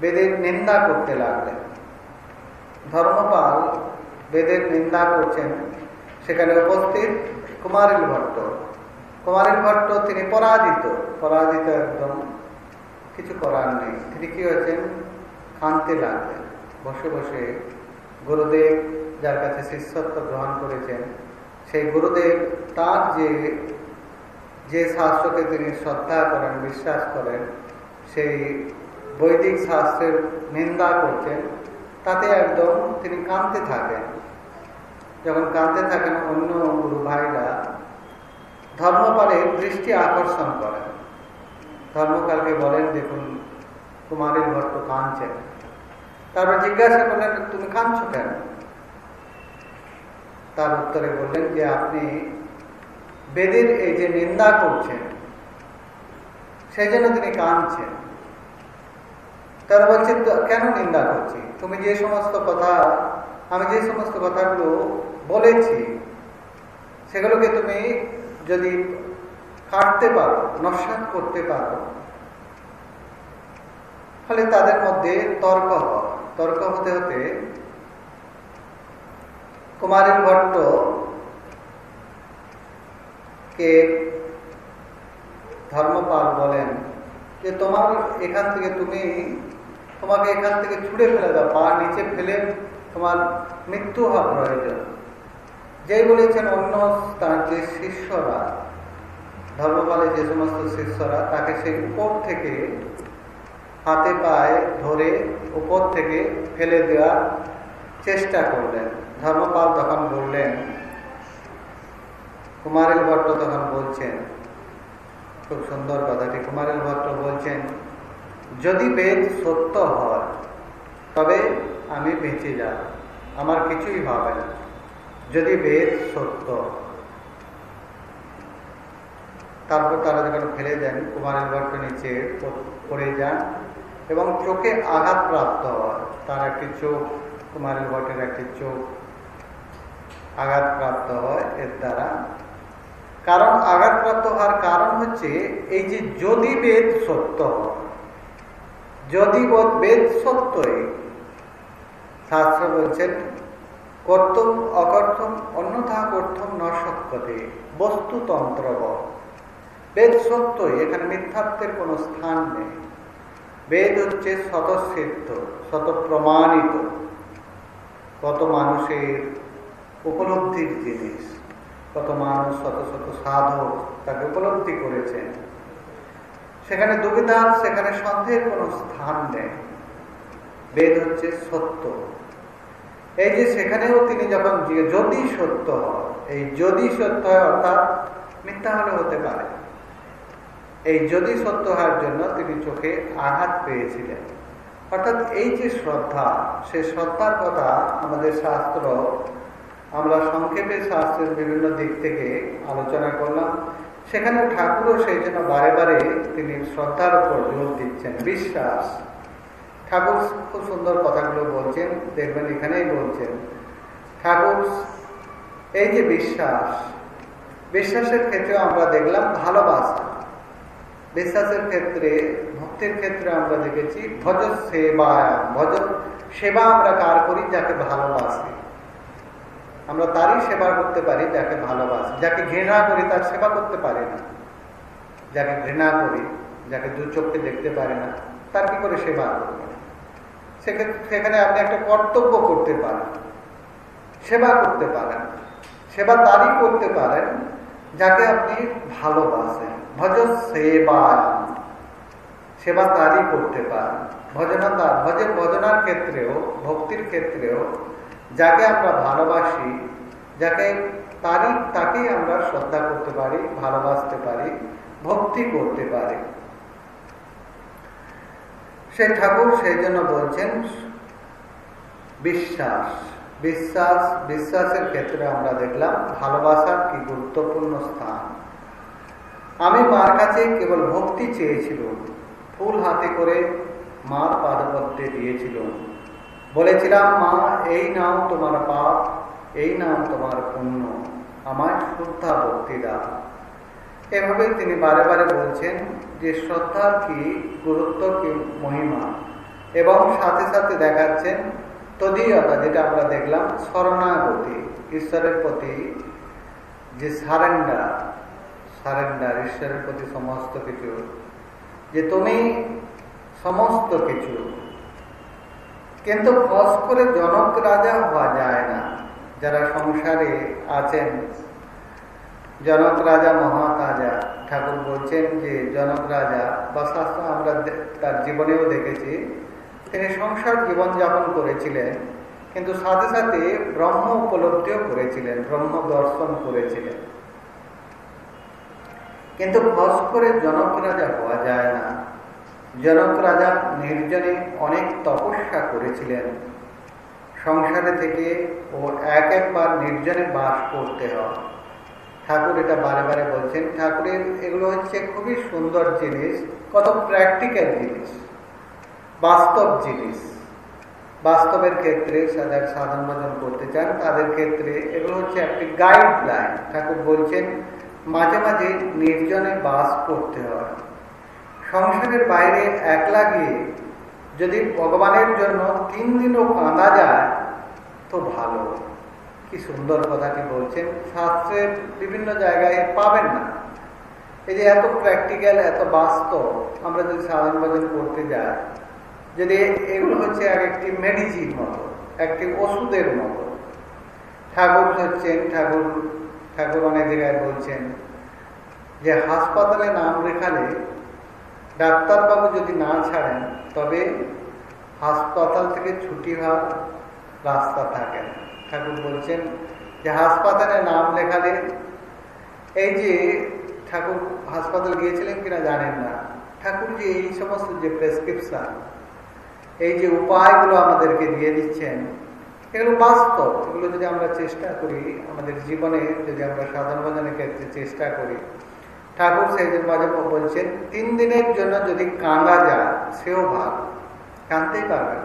বেদের নিন্দা করতে লাগলেন। ধর্মপাল বেদের নিন্দা করছেন। সেখানে উপস্থিত কুমারিল ভট্ট। কুমারিল ভট্ট তিনি পরাজিত। পরাজিত একদম কিছু করার নেই। তিনি কি হয়েছেন? কানতে লাগলেন। বসে বসে গুরুদেব যার কাছে শিষ্যত্ব গ্রহণ করেছেন, সেই গুরুদেব তার যে যে শাস্ত্রকে তিনি শ্রদ্ধা করেন, বিশ্বাস করেন, সেই বৈদিক শাস্ত্রের নিন্দা করছেন তাতে একদম তিনি কাঁদতে থাকেন। যখন কাঁদতে থাকেন, অন্য গুরু ভাইরা ধর্মপালের দৃষ্টি আকর্ষণ করেন। ধর্মকালকে বলেন, দেখুন, কুমারীর ভট্ট কাঁদছেন তারপর জিজ্ঞাসা করলেন, তুমি কাঁদছো কেন? তার উত্তরে বললেন যে, আপনি বেদের এই যে নিন্দা করছেন, সেই জন্য তিনি কাঁদছেন। তারা বলছে কেন নিন্দা করছি? তুমি যে সমস্ত কথা, আমি যে সমস্ত কথাগুলো বলেছি, সেগুলোকে তুমি যদি কাটতে পারো, নস্বাত করতে পারো ফলে তাদের মধ্যে তর্ক তর্ক হতে হতে কুমারীর ভট্ট কে ধর্মপাল বলেন যে, তোমার এখান থেকে তুমি তোমাকে এখান থেকে ছুড়ে ফেলে দাও, পা নিচে ফেলে তোমার মৃত্যু হওয়া প্রয়োজন যেই বলেছেন অন্য তার যে শিষ্যরা ধর্মপালের যে সমস্ত শিষ্যরা, তাকে সেই উপর থেকে হাতে পায়ে ধরে উপর থেকে ফেলে দেওয়ার চেষ্টা করলেন। ধর্মপাল তখন বললেন, কুমারেল ভট্ট তখন বলছেন, খুব সুন্দর কথাটি, কুমারেল ভট্ট বলছেন যদি বেদ সত্য হয়, তবে আমি বেঁচে যাব। আমার কিছুই হবে না, যদি বেদ সত্য। তারপর তারা যখন ফেলে দেন, কুমারের ভট্ট নিচে পড়ে যান এবং চোখে আঘাতপ্রাপ্ত হয় তার একটি চোখ, কুমারের ভট্টের একটি চোখ আঘাতপ্রাপ্ত হয় এর দ্বারা। কারণ আঘাতপ্রাপ্ত হওয়ার কারণ হচ্ছে, এই যে যদি বেদ সত্য হয় যদি বেদ সত্যই, শাস্ত্র বলছেন কর্তম অকর্তম অন্যথা কর্তম ন সত্যতে বস্তুতন্ত্র বেদ সত্যই, এখানে মিথ্যাত্বের কোনো স্থান নেই। বেদ হচ্ছে স্বতঃসিদ্ধ শত প্রমাণিত কত মানুষের উপলব্ধির জিনিস, কত মানুষ শত শত সাধক তাকে উপলব্ধি করেছেন। সেখানে দুবিধার সেখানে সন্দেহের কোনো স্থান নেই। বেদ হচ্ছে সত্য। এই যে সেখানেও তিনি যখন যদি সত্য হয়, এই যদি সত্য হয় অর্থাৎ মিথ্যা হলে হতে পারে। এই যদি সত্য হওয়ার জন্য তিনি চোখে আঘাত পেয়েছিলেন। অর্থাৎ এই যে শ্রদ্ধা, সে শ্রদ্ধার কথা আমাদের শাস্ত্র, আমরা সংক্ষেপে শাস্ত্রের বিভিন্ন দিক থেকে আলোচনা করলাম। সেখানে ঠাকুরও সেই জন্য বারে বারে তিনি শ্রদ্ধার উপর জোর দিচ্ছেন, বিশ্বাস। ঠাকুর খুব সুন্দর কথাগুলো বলছেন, দেখবেন এখানেই বলছেন। ঠাকুর, এই যে বিশ্বাস, বিশ্বাসের ক্ষেত্রে আমরা দেখলাম ভালোবাসা। বিশ্বাসের ক্ষেত্রে, ভক্তির ক্ষেত্রে আমরা দেখেছি ভজ সেবা ভজ সেবা আমরা কার করি? যাকে ভালোবাসি। আমরা তারই সেবা করতে পারি যাকে ভালোবাসি। যাকে ঘৃণা করি, তার সেবা করতে পারি না। যাকে ঘৃণা করি, যাকে দু চোখকে দেখতে পারি না, তার কি করে সেবা করবে? সেখানে আপনি একটা কর্তব্য করতে পারেন। সেবা করতে পারেন। সেবা তারই করতে পারেন যাকে আপনি ভালোবাসেন। ভজ সেবা সেবা তারই করতে পারেন। ভজনতা ভজের ভজনার ক্ষেত্রেও, ভক্তির ক্ষেত্রেও যাকে আমরা ভালোবাসি, যাকে তারই, তাকেই আমরা শ্রদ্ধা করতে পারি, ভালোবাসতে পারি, ভক্তি করতে পারি। সেই ঠাকুর সেই জন্য বলছেন, বিশ্বাস। বিশ্বাস, বিশ্বাসের ক্ষেত্রে আমরা দেখলাম, ভালোবাসার কি গুরুত্বপূর্ণ স্থান। আমি মার কাছে কেবল ভক্তি চেয়েছিল ফুল হাতে করে মার পাদপদ্মে দিয়েছিল বলেছিলাম, মা, এই নাম তোমার পাপ, এই নাম তোমার পুণ্য, আমায় শ্রদ্ধা, ভক্তি দাও। এভাবে তিনি বারে বারে বলছেন যে শ্রদ্ধার কি গুরুত্ব কি, মহিমা। এবং সাথে সাথে দেখাচ্ছেন তদীয়তা যেটা আমরা দেখলাম, শরণাগতি, ঈশ্বরের প্রতি যে সারেন্ডার সারেন্ডার, ঈশ্বরের প্রতি সমস্ত কিছু, যে তুমি সমস্ত কিছু কিন্তু খস করে জনক রাজা হওয়া যায় না। যারা সংসারে আছেন, জনক রাজা মহাতাজা ঠাকুর বলছেন যে, জনক রাজা বা শাস্ত্র আমরা তার জীবনেও দেখেছি, তিনি সংসার জীবনযাপন করেছিলেন, কিন্তু সাথে সাথে ব্রহ্ম উপলব্ধিও করেছিলেন, ব্রহ্ম দর্শন করেছিলেন। কিন্তু খস করে জনক রাজা হওয়া যায় না। জনক রাজা নির্জনে অনেক তপস্যা করেছিলেন। সংসারে থেকে ও এক একবার নির্জনে বাস করতে হয়। ঠাকুর এটা বারে বারে বলছেন, ঠাকুরের এগুলো হচ্ছে খুবই সুন্দর জিনিস কত প্র্যাকটিক্যাল জিনিস, বাস্তব জিনিস। বাস্তবের ক্ষেত্রে যারা সাধন ভজন করতে চান, তাদের ক্ষেত্রে এগুলো হচ্ছে একটি গাইডলাইন ঠাকুর বলছেন, মাঝে মাঝে নির্জনে বাস করতে হয়। সংসারের বাইরে একলা গিয়ে যদি ভগবানের জন্য তিন দিনও কাঁদা যায়, তো ভালো। কি সুন্দর কথাটি বলছেন। শাস্ত্রের বিভিন্ন জায়গায় পাবেন না। এই যে এত প্র্যাকটিক্যাল এত বাস্তব আমরা যদি সাধন ভজন করতে যাই, যদি এগুলো হচ্ছে এক একটি মেডিসিন মতো, একটি ওষুধের মতো। ঠাকুর হচ্ছেন, ঠাকুর ঠাকুর অনেক জায়গায় বলছেন যে হাসপাতালে নাম লেখালে ডাক্তারবাবু যদি না ছাড়েন, তবে হাসপাতাল থেকে ছুটি হওয়ার রাস্তা থাকে। ঠাকুর বলছেন, যে হাসপাতালে নাম লেখালে, এই যে ঠাকুর হাসপাতাল গিয়েছিলেন কিনা জানেন না। ঠাকুর যে এই সমস্ত যে প্রেসক্রিপশন এই যে উপায়গুলো আমাদেরকে দিয়ে দিচ্ছেন, এগুলো বাস্তব। এগুলো যদি আমরা চেষ্টা করি, আমাদের জীবনে যদি আমরা সাধন ভজনের ক্ষেত্রে চেষ্টা করি ঠাকুর জন্য মাঝে বলছেন, তিন দিনের জন্য যদি কাঁদা যায়, সেও ভালো। কাঁদতেই পারবেন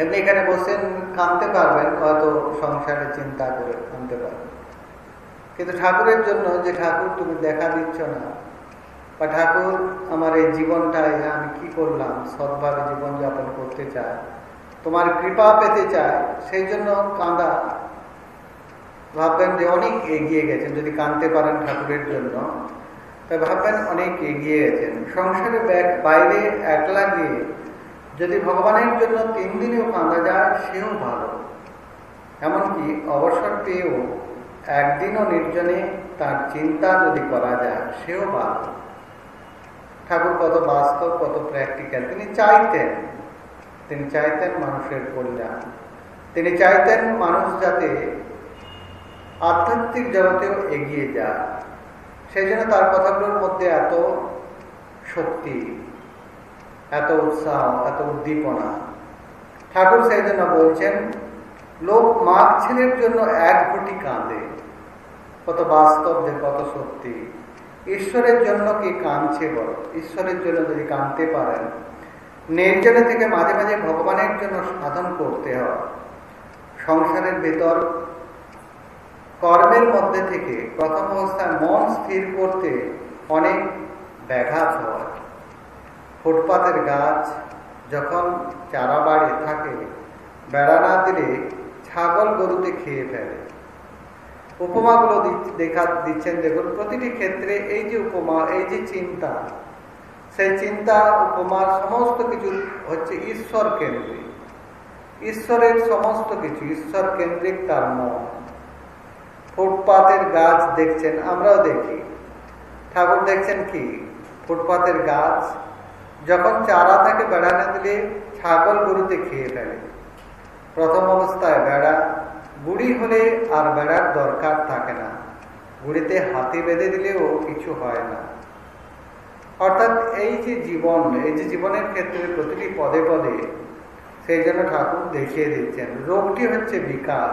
এমনি এখানে বসেন কাঁদতে পারবেন, হয়তো সংসারে চিন্তা করে কাঁদতে পারবেন। কিন্তু ঠাকুরের জন্য যে ঠাকুর তুমি দেখা দিচ্ছ না, বা ঠাকুর আমার এই জীবনটাই আমি কি করলাম, সৎভাবে জীবনযাপন করতে চাই তোমার কৃপা পেতে চাই সেই জন্য কাঁদা ভাববেন যে অনেক এগিয়ে গেছেন, যদি কাঁদতে পারেন ঠাকুরের জন্য। তাই ভাববেন অনেক এগিয়ে গেছেন। সংসারে ব্যাগ বাইরে একলা গিয়ে যদি ভগবানের জন্য তিন দিনেও কাঁদা যায়, সেও ভালো। এমনকি অবসর পেয়েও একদিনও নির্জনে তার চিন্তা যদি করা যায়, সেও ভালো। ঠাকুর কত বাস্তব, কত প্র্যাকটিক্যাল তিনি চাইতেন তিনি চাইতেন মানুষের কল্যাণ। তিনি চাইতেন মানুষ যাতে আধ্যাত্মিক জগতেও এগিয়ে যায় সেই জন্য তার কথাগুলোর মধ্যে এত শক্তি, এত উৎসাহ, এত উদ্দীপনা। ঠাকুর সেই জন্য বলছেন, লোক মাঘ ছেলের জন্য এক কোটি কাঁদে। কত বাস্তব যে কত সত্যি। ঈশ্বরের জন্য কি কাঁদছে বল? ঈশ্বরের জন্য যদি কাঁদতে পারেন, নির্জনে থেকে মাঝে মাঝে ভগবানের জন্য সাধন করতে হয়। সংসারের ভেতর কর্মের মধ্যে থেকে প্রথম অবস্থায় মন স্থির করতে অনেক ব্যাঘাত হয়। ফুটপাতের গাছ যখন চারা বাড়ি থাকে, বেড়া না দিলে ছাগল গরুতে খেয়ে ফেলে। উপমাগুলো দেখা দিচ্ছেন, দেখুন, প্রতিটি ক্ষেত্রে এই যে উপমা, এই যে চিন্তা, সেই চিন্তা উপমার সমস্ত কিছু হচ্ছে ঈশ্বর কেন্দ্রিক ঈশ্বরের সমস্ত কিছু ঈশ্বর কেন্দ্রিক তার মন। ফুটপাতের গাছ দেখছেন, আমরাও দেখি। ঠাকুর দেখছেন কি? ফুটপাতের গাছ, যখন চারা থাকে বেড়া না দিলে ছাগল গরুতে খেয়ে ফেলে। প্রথম অবস্থায় বেড়া, গুড়ি হলে আর বেড়ার দরকার থাকে না। গুড়িতে হাতে বেঁধে দিলেও কিছু হয় না। অর্থাৎ এই যে জীবন, এই যে জীবনের ক্ষেত্রে প্রতিটি পদে পদে সেই জন্য ঠাকুর দেখিয়ে দিচ্ছেন, রোগটি হচ্ছে বিকার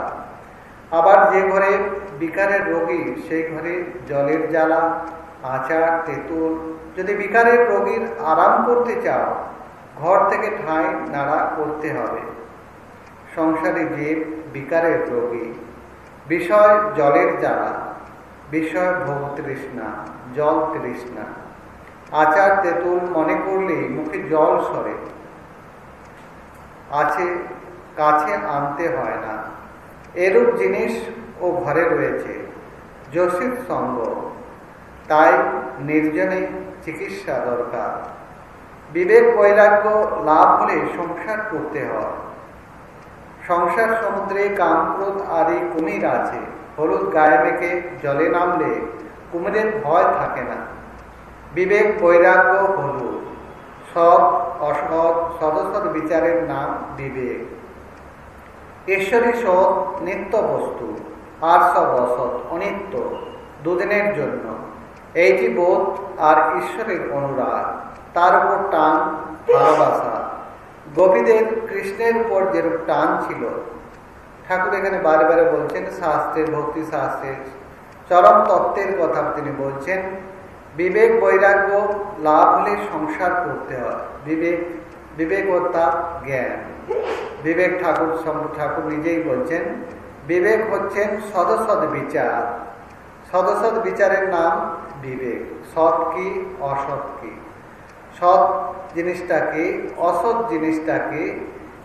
আবার যে ঘরে বিকারের রোগী, সেই ঘরে জলের জ্বালা আচার তেঁতুল। যদি বিকারের রোগীর আরাম করতে চাও, ঘর থেকে ঠাঁই নাড়া করতে হবে। সংসারে যে বিকারের রোগী, বিষয় জলের জ্বালা, বিষয় ভোগ তৃষ্ণা, জল তৃষ্ণা। আচার তেঁতুল মনে করলেই মুখে জল সরে। আছে, কাছে আনতে হয় না। এরূপ জিনিস ও ঘরে রয়েছে। যোশীর সঙ্গ। তাই নির্জনে চিকিৎসা দরকার। বিবেক বৈরাগ্য লাভ হলে সংসার করতে হয়। সংসার সমুদ্রে কামক্রোধ আদি কুমির আছে। হলুদ গায়ে মেখে জলে নামলে কুমিরের ভয় থাকে না। বিবেক বৈরাগ্য হলুদ সৎ, অসৎ, সদসৎ বিচারের নাম বিবেক। ঈশ্বরী সৎ নিত্য বস্তু। আর সব অসৎ অনিত্য, দুদিনের জন্য। এইটি বোধ আর ঈশ্বরের অনুরাগ, তার উপর টান, ভালোবাসা। গোপীদের কৃষ্ণের উপর যেরূপ টান ছিল। ঠাকুর এখানে বারে বারে বলছেন, শাস্ত্রের, ভক্তি শাস্ত্রের, চরম তত্ত্বের কথা তিনি বলছেন, বিবেক বৈরাগ্য লাভ হলে সংসার করতে হয়। বিবেক বিবেক অর্থাৎ জ্ঞান। বিবেক ঠাকুর ঠাকুর নিজেই বলছেন বিবেক হচ্ছেন সদসদ বিচার। সদসদ বিচারের নাম বিবেক। সৎ কি, অসৎ কি? সৎ জিনিসটাকে অসৎ জিনিসটাকে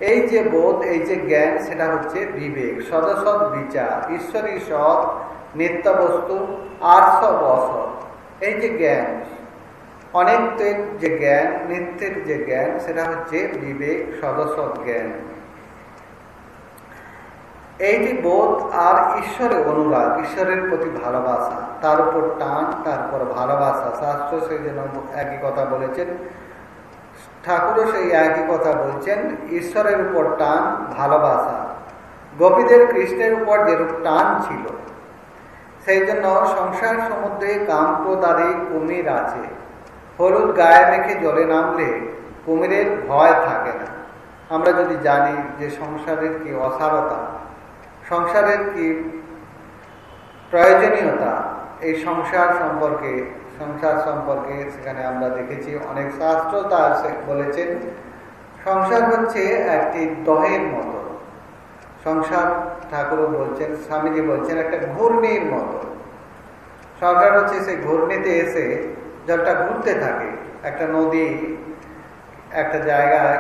এই যে বোধ, এই যে জ্ঞান, সেটা হচ্ছে বিবেক। সদসৎ বিচার। ঈশ্বরী সৎ, নিত্য বস্তু, আর সব অসৎ। এই যে জ্ঞান, অনিত্যের যে জ্ঞান, নিত্যের যে জ্ঞান, সেটা হচ্ছে বিবেক সদসৎ জ্ঞান। এইটি বোধ আর ঈশ্বরের অনুরাগ, ঈশ্বরের প্রতি ভালোবাসা। তার উপর টান তারপর ভালোবাসা। শাস্ত্র সেই জন্য একই কথা বলেছেন। ঠাকুরও সেই একই কথা বলছেন, ঈশ্বরের উপর টান, ভালোবাসা। গোপীদের কৃষ্ণের উপর যেরূপ টান ছিল, সেই জন্য সংসার সমুদ্রে কামক্রোধারী কুমির আছে। হলুদ গায়ে মেখে জলে নামলে কুমিরের ভয় থাকে না। আমরা যদি জানি যে সংসারের কি অসারতা সংসারের কি প্রয়োজনীয়তা? এই সংসার সম্পর্কে সংসার সম্পর্কে সেখানে আমরা দেখেছি অনেক শাস্ত্র তার বলেছেন, সংসার হচ্ছে একটি দহের মতো। সংসার ঠাকুর বলছেন, স্বামীজি বলছেন, একটা ঘূর্ণির মতো। সংসার হচ্ছে সেই ঘূর্ণিতে এসে জলটা ঘুরতে থাকে। একটা নদী, একটা জায়গায়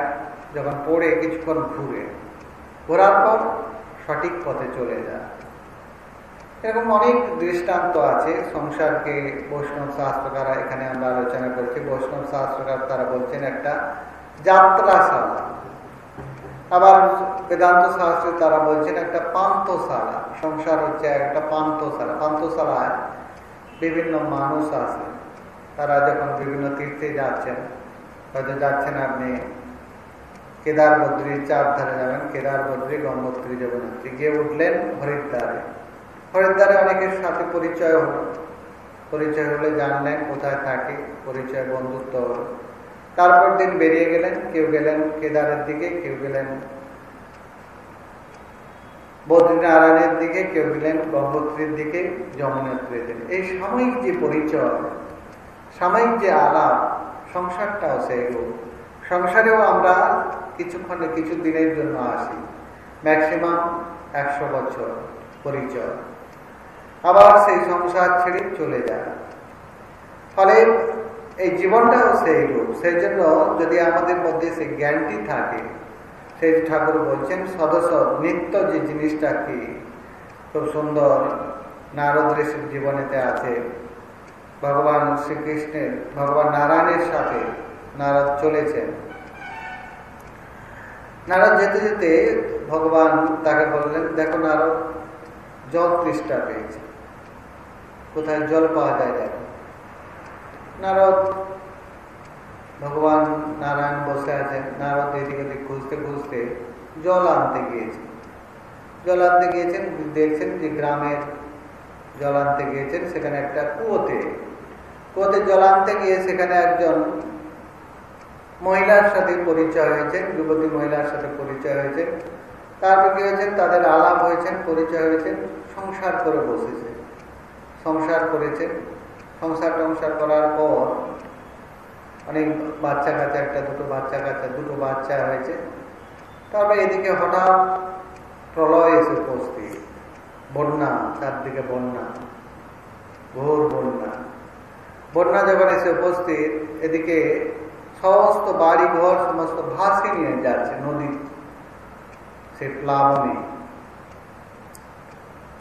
যখন পড়ে কিছুক্ষণ ঘুরে। ঘোরার পর সঠিক পথে চলে যায়। এরকম অনেক দৃষ্টান্ত আছে সংসারকে বৈষ্ণব শাস্ত্রকারা এখানে আমরা আলোচনা করছি। বৈষ্ণব শাস্ত্রকার তারা বলছেন একটা যাত্রাশালা। আবার বেদান্ত শাস্ত্রে তারা বলছেন একটা পান্তশালা সংসার হচ্ছে একটা পান্তশালা পান্তশালায় বিভিন্ন মানুষ আছে। তারা যখন বিভিন্ন তীর্থে যাচ্ছেন, হয়তো যাচ্ছেন আপনি কেদার বদ্রীর চার ধারে যাবেন, কেদার বদ্রী গঙ্গোত্রী জগন্নাথী গিয়ে উঠলেন হরিদ্বারে। হরিদ্বারে অনেকের সাথে পরিচয় হলো। পরিচয় হলে জানলেন কোথায় থাকে, পরিচয় বন্ধুত্ব হলো। তারপর দিন বেরিয়ে গেলেন, কেউ গেলেন কেদারের দিকে, কেউ গেলেন বদ্রীনারায়ণের দিকে, কেউ গেলেন গঙ্গোত্রীর দিকে, যমুনেত্রীর দিকে। এই সাময়িক যে পরিচয়, সাময়িক যে আলাপ, সংসারটাও সেই রূপ। সংসারেও আমরা কিছুক্ষণে কিছু দিনের জন্য আসি। ম্যাক্সিমাম একশো বছর পরিচয়। আবার সেই সংসার ছেড়ে চলে যায় ফলে এই জীবনটাও সেই রূপ। সেই জন্য যদি আমাদের মধ্যে সেই জ্ঞানটি থাকে, সেই ঠাকুর বলছেন, সদস্য, নিত্য যে জিনিসটা কি, খুব সুন্দর নারদের জীবনেতে আছে। ভগবান শ্রীকৃষ্ণের, ভগবান নারায়ণের সাথে নারদ চলেছেন। নারদ যেতে যেতে ভগবান তাকে বললেন, দেখো নারদ, জল তৃষ্ঠা পেয়েছে। কোথায় জল পাওয়া যায় দেখো। নারদ, ভগবান নারায়ণ বসে আছেন। নারদ এদিকে খুঁজতে খুঁজতে জল আনতে গিয়েছে জল আনতে গিয়েছেন, দেখছেন যে গ্রামের জল আনতে গিয়েছেন, সেখানে একটা কুয়োতে। কুয়োতে জল আনতে গিয়ে সেখানে একজন মহিলার সাথে পরিচয় হয়েছেন, যুবতী মহিলার সাথে পরিচয় হয়েছে তারপর কি হয়েছেন? তাদের আলাপ হয়েছেন, পরিচয় হয়েছেন, সংসার করে বসেছে সংসার করেছেন। সংসার টংসার করার পর অনেক বাচ্চা কাচ্চা, একটা দুটো বাচ্চা কাচ্চা, দুটো বাচ্চা হয়েছে। তারপরে এদিকে হঠাৎ প্রলয় এসে উপস্থিত। বন্যা, চারদিকে বন্যা, ঘোর বন্যা। বন্যা যখন এসে উপস্থিত, এদিকে সমস্ত বাড়ি ঘর সমস্ত ভাসে নিয়ে যাচ্ছে নদী। সে প্লাবনে।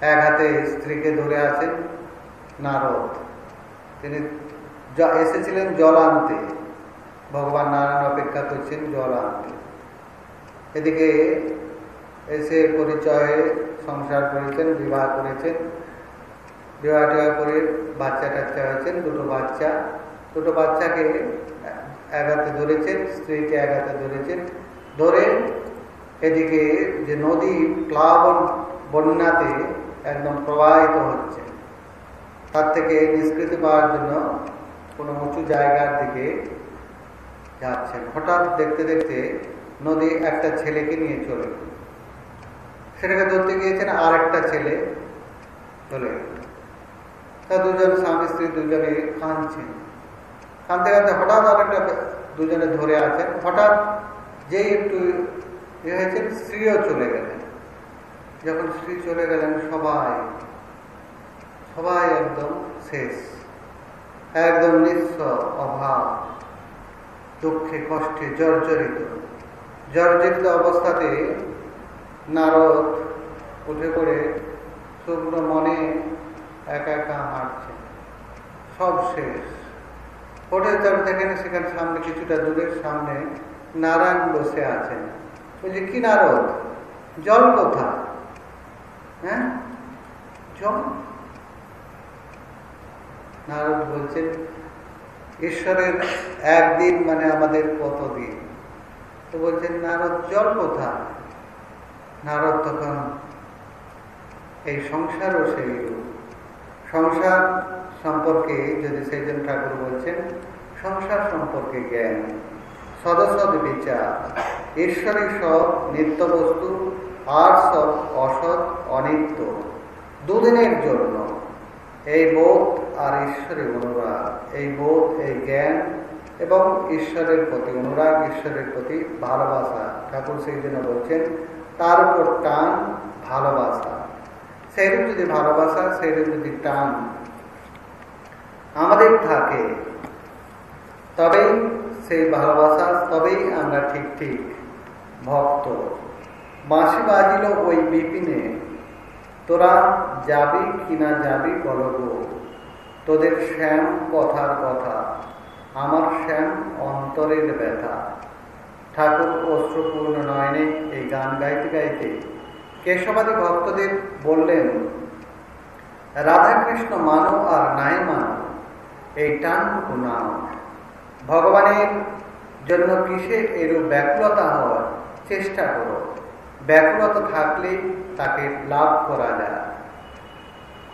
এক হাতে স্ত্রীকে ধরে আছেন নারদ। তিনি এসেছিলেন জল আনতে। ভগবান নারায়ণ অপেক্ষা করছেন জল আনতে। এদিকে এসে পরিচয়ে সংসার করেছেন, বিবাহ করেছেন। বিবাহ টিবাহ করে বাচ্চা টাচ্চা হয়েছেন, দুটো বাচ্চা। দুটো বাচ্চাকে হাতে ধরেছেন স্ত্রীকে হাতে ধরেছেন ধরে এদিকে যে নদী প্লাবন বন্যাতে একদম প্রবাহিত হচ্ছে। তার থেকে নিষ্কৃতি পাওয়ার জন্য কোনো উঁচু জায়গার দিকে যাচ্ছেন হঠাৎ দেখতে দেখতে নদী একটা ছেলেকে নিয়ে চলে সেটাকে ধরতে গিয়েছেন আর একটা ছেলে চলে গেল। তা দুজন স্বামী স্ত্রী দুজনে কাঁদছেন। কাঁদতে কাঁদতে হঠাৎ আর একটা দুজনে ধরে আছেন হঠাৎ যেই একটু ইয়ে হয়েছেন স্ত্রীও চলে গেলেন। যখন স্ত্রী চলে গেলেন, সবাই সবাই একদম শেষ। একদম নিঃস্ব অভাব, দুঃখে, কষ্টে, জর্জরিত। জর্জরিত অবস্থাতে নারদ উঠে পড়ে শুকনো মনে একা একা হাঁটছে। সব শেষ। ওঠে তার দেখেন সেখানে সামনে কিছুটা দূরের সামনে নারায়ণ বসে আছেন। বলছে কি নারদ? জল কোথা হ্যাঁ? জল? নারদ বলছেন ঈশ্বরের একদিন মানে আমাদের কতদিন? তো বলছেন, নারদ, জল কোথা নারদ তখন এই সংসারও সেই সংসার সম্পর্কে যদি সেইজন ঠাকুর বলছেন, সংসার সম্পর্কে জ্ঞান, সদসদ বিচার ঈশ্বরের সব নিত্য বস্তু আর সব অসৎ, অনিত্য, দুদিনের জন্য। এই বোধ আর ঈশ্বরের অনুরাগ, এই বোধ, এই জ্ঞান এবং ঈশ্বরের প্রতি অনুরাগ, ঈশ্বরের প্রতি ভালোবাসা। ঠাকুর সেই জন্য বলছেন, তার উপর টান ভালোবাসা। সেইরূপ যদি ভালোবাসা সেইরূপ যদি টান আমাদের থাকে। তবেই সেই ভালোবাসা, তবেই আমরা ঠিক ঠিক ভক্ত। বাঁশি বাজিল ওই বিপিনে, তোরা যাবি কিনা যাবি বলব তোদের শ্যাম কথার কথা, আমার শ্যাম অন্তরের ব্যথা। ঠাকুর অশ্রপূর্ণ নয়নে এই গান গাইতে গাইতে কেশবাদী ভক্তদের বললেন, রাধাকৃষ্ণ মানো আর নাই মানো। এই টান নাও ভগবানের জন্য কিসে এরূপ ব্যাকুলতা হওয়ার চেষ্টা করো। ব্যাকুলতা থাকলে তাকে লাভ করা যায়।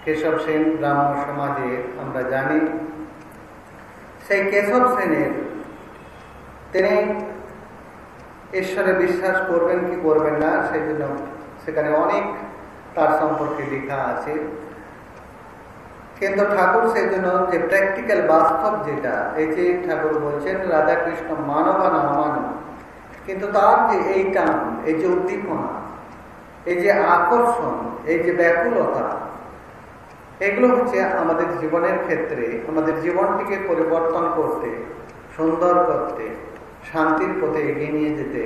কেশব সেন ব্রাহ্ম সমাজে আমরা জানি, সেই কেশব সেনের, তিনি ঈশ্বরে বিশ্বাস করবেন কি করবেন না সেই জন্য সেখানে অনেক তার সম্পর্কে লেখা আছে। কিন্তু ঠাকুর সেই জন্য যে প্র্যাকটিক্যাল বাস্তব যেটা, এই যে ঠাকুর বলছেন, রাধাকৃষ্ণ মানবা না মানব কিন্তু তার যে এই টান, এই যে উদ্দীপনা, এই যে আকর্ষণ, এই যে ব্যাকুলতা, এগুলো হচ্ছে আমাদের জীবনের ক্ষেত্রে, আমাদের জীবনটিকে পরিবর্তন করতে, সুন্দর করতে, শান্তির পথে এগিয়ে নিয়ে যেতে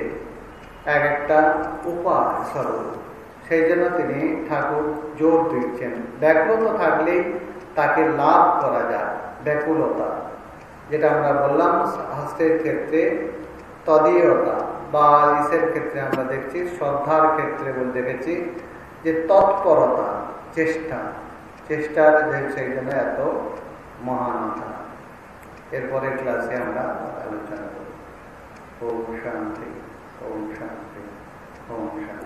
এক একটা উপায় স্বরূপ। সেই জন্য তিনি ঠাকুর জোর দিচ্ছেন। ব্যাকুলতা থাকলেই তাকে লাভ করা যায়, ব্যাকুলতা। যেটা আমরা বললাম হাস্যের ক্ষেত্রে তদীয়তা, বা ইসের ক্ষেত্রে আমরা দেখছি, শ্রদ্ধার ক্ষেত্রে বলে দেখেছি, যে তৎপরতা, চেষ্টা। চেষ্টার যে সেই জন্য এত মহানতা এরপরে ক্লাসে আমরা আলোচনা করব। ওম শান্তি ওম শান্তি ওম শান্তি।